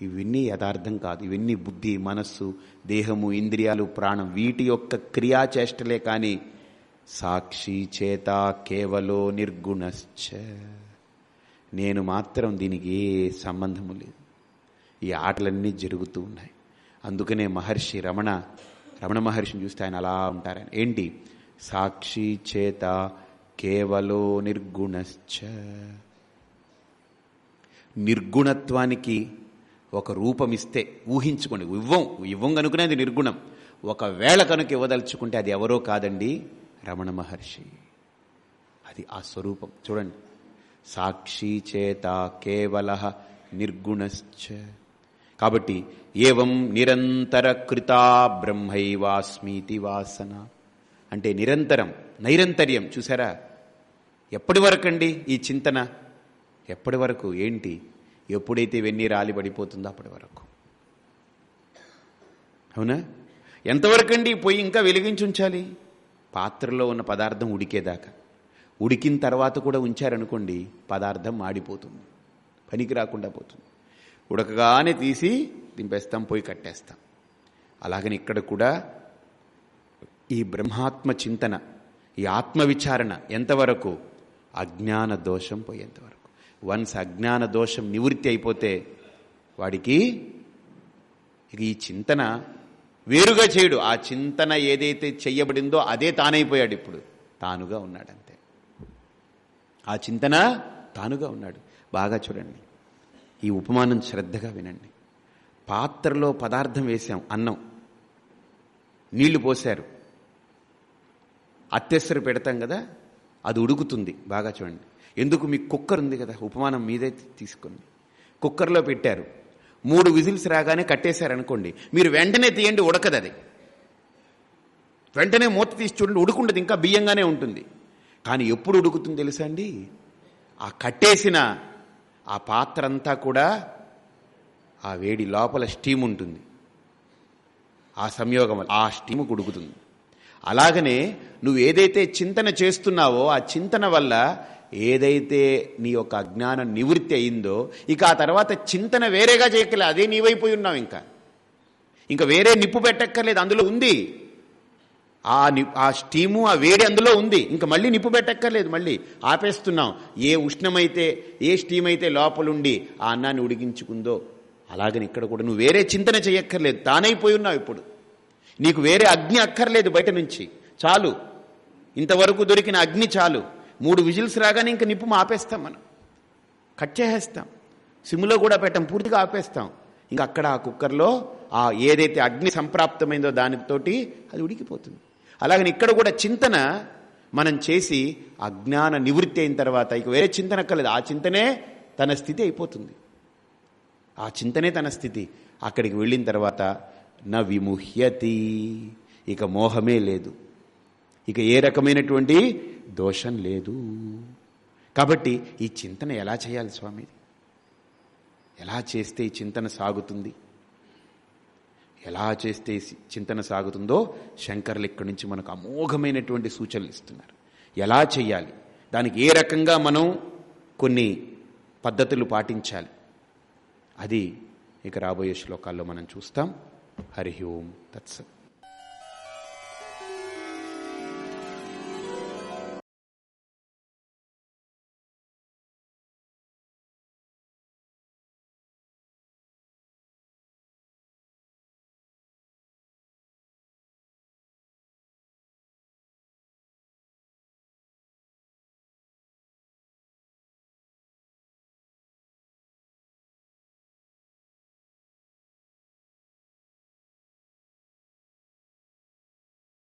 ఇవన్నీ యథార్థం కాదు. ఇవన్నీ బుద్ధి మనస్సు దేహము ఇంద్రియాలు ప్రాణం. వీటి యొక్క క్రియాచేష్టలే కానీ సాక్షి చేత కేవలో నిర్గుణశ్చ. నేను మాత్రం దీనికి ఏ సంబంధము లేదు. ఈ ఆటలన్నీ జరుగుతూ ఉన్నాయి. అందుకనే మహర్షి రమణ రమణ మహర్షిని చూస్తే ఆయన అలా ఉంటారు. ఏంటి? సాక్షి చేత కేవలో నిర్గుణశ్చ. నిర్గుణత్వానికి ఒక రూపం ఇస్తే ఊహించుకోండి. ఇవ్వం. ఇవ్వం కనుకునేది నిర్గుణం. ఒకవేళ కనుక ఇవ్వదలుచుకుంటే అది ఎవరో కాదండి? రమణ మహర్షి. అది ఆ స్వరూపం. చూడండి. సాక్షి చేత కేవల నిర్గుణశ్చ. కాబట్టి ఏవం నిరంతరకృతా బ్రహ్మైవాస్మీతి వాసన. అంటే నిరంతరం నైరంతర్యం చూసారా ఎప్పటి వరకండి ఈ చింతన? ఎప్పటి వరకు? ఏంటి? ఎప్పుడైతే వెన్నీ రాలి పడిపోతుందో అప్పటి వరకు. అవునా? ఎంతవరకండి పొయ్యి ఇంకా వెలిగించి ఉంచాలి? పాత్రలో ఉన్న పదార్థం ఉడికేదాకా. ఉడికిన తర్వాత కూడా ఉంచారనుకోండి పదార్థం మాడిపోతుంది. పనికి రాకుండా పోతుంది. ఉడకగానే తీసి దింపేస్తాం పోయి కట్టేస్తాం. అలాగని ఇక్కడ కూడా ఈ బ్రహ్మాత్మ చింతన ఈ ఆత్మ విచారణ ఎంతవరకు? అజ్ఞాన దోషం పోయేంతవరకు వన్స్ అజ్ఞాన దోషం నివృత్తి అయిపోతే వాడికి ఇక ఈ చింతన వేరుగా చేయడు. ఆ చింతన ఏదైతే చెయ్యబడిందో అదే తానైపోయాడు ఇప్పుడు. తానుగా ఉన్నాడు అంతే ఆ చింతన తానుగా ఉన్నాడు. బాగా చూడండి. ఈ ఉపమానం శ్రద్ధగా వినండి. పాత్రలో పదార్థం వేశాం అన్నం. నీళ్ళు పోశారు. అత్తెసరు పెడతాం కదా అది ఉడుకుతుంది బాగా చూడండి. ఎందుకు? మీకు కుక్కర్ ఉంది కదా ఉపమానం మీదే తీసుకుంది కుక్కర్లో పెట్టారు. మూడు విజిల్స్ రాగానే కట్టేశారనుకోండి మీరు వెంటనే తీయండి ఉడకదు అది. వెంటనే మూత తీసి చూడండి ఉడుకుండదు ఇంకా బియ్యంగానే ఉంటుంది. కానీ ఎప్పుడు ఉడుకుతుంది తెలుసా అండి? ఆ కట్టేసిన ఆ పాత్ర అంతా కూడా ఆ వేడి లోపల స్టీమ్ ఉంటుంది. ఆ సంయోగం వల్ల ఆ స్టీమ్ కుడుకుతుంది. అలాగనే నువ్వు ఏదైతే చింతన చేస్తున్నావో ఆ చింతన వల్ల ఏదైతే నీ యొక్క అజ్ఞానం నివృత్తి అయిందో ఇక ఆ తర్వాత చింతన వేరేగా చేయక్కలే అదే నీవైపోయి ఉన్నావు ఇంకా. ఇంకా వేరే నిప్పు పెట్టక్కర్లేదు. అందులో ఉంది. ఆ ని ఆ స్టీము ఆ వేడి అందులో ఉంది. ఇంకా మళ్ళీ నిప్పు పెట్టక్కర్లేదు. మళ్ళీ ఆపేస్తున్నాం. ఏ ఉష్ణమైతే ఏ స్టీమ్ అయితే లోపలుండి ఆ అన్నాన్ని ఉడికించుకుందో అలాగని ఇక్కడ కూడా నువ్వు వేరే చింతన చేయక్కర్లేదు. తానైపోయి ఉన్నావు ఇప్పుడు. నీకు వేరే అగ్ని అక్కర్లేదు బయట నుంచి. చాలు. ఇంతవరకు దొరికిన అగ్ని చాలు. మూడు విజిల్స్ రాగానే ఇంక నిప్పు ఆపేస్తాం మనం. కట్ చేసేస్తాం. సిమ్లో కూడా పెట్టాం. పూర్తిగా ఆపేస్తాం. ఇంకా అక్కడ ఆ కుక్కర్లో ఆ ఏదైతే అగ్ని సంప్రాప్తమైందో దానితోటి అది ఉడికిపోతుంది. అలాగని ఇక్కడ కూడా చింతన మనం చేసి అజ్ఞాన నివృత్తి అయిన తర్వాత ఇక వేరే చింతన కలదు ఆ చింతనే తన స్థితి అయిపోతుంది. ఆ చింతనే తన స్థితి. అక్కడికి వెళ్ళిన తర్వాత న విముహ్యతి. ఇక మోహమే లేదు. ఇక ఏ రకమైనటువంటి దోషం లేదు. కాబట్టి ఈ చింతన ఎలా చేయాలి స్వామి? ఎలా చేస్తే ఈ చింతన సాగుతుంది? ఎలా చేస్తే చింతన సాగుతుందో శంకర్లు ఇక్కడి నుంచి మనకు అమోఘమైనటువంటి సూచనలు ఇస్తున్నారు. ఎలా చేయాలి? దానికి ఏ రకంగా మనం కొన్ని పద్ధతులు పాటించాలి? అది ఇక రాబోయే శ్లోకాల్లో మనం చూస్తాం. హరి ఓం తత్సత్.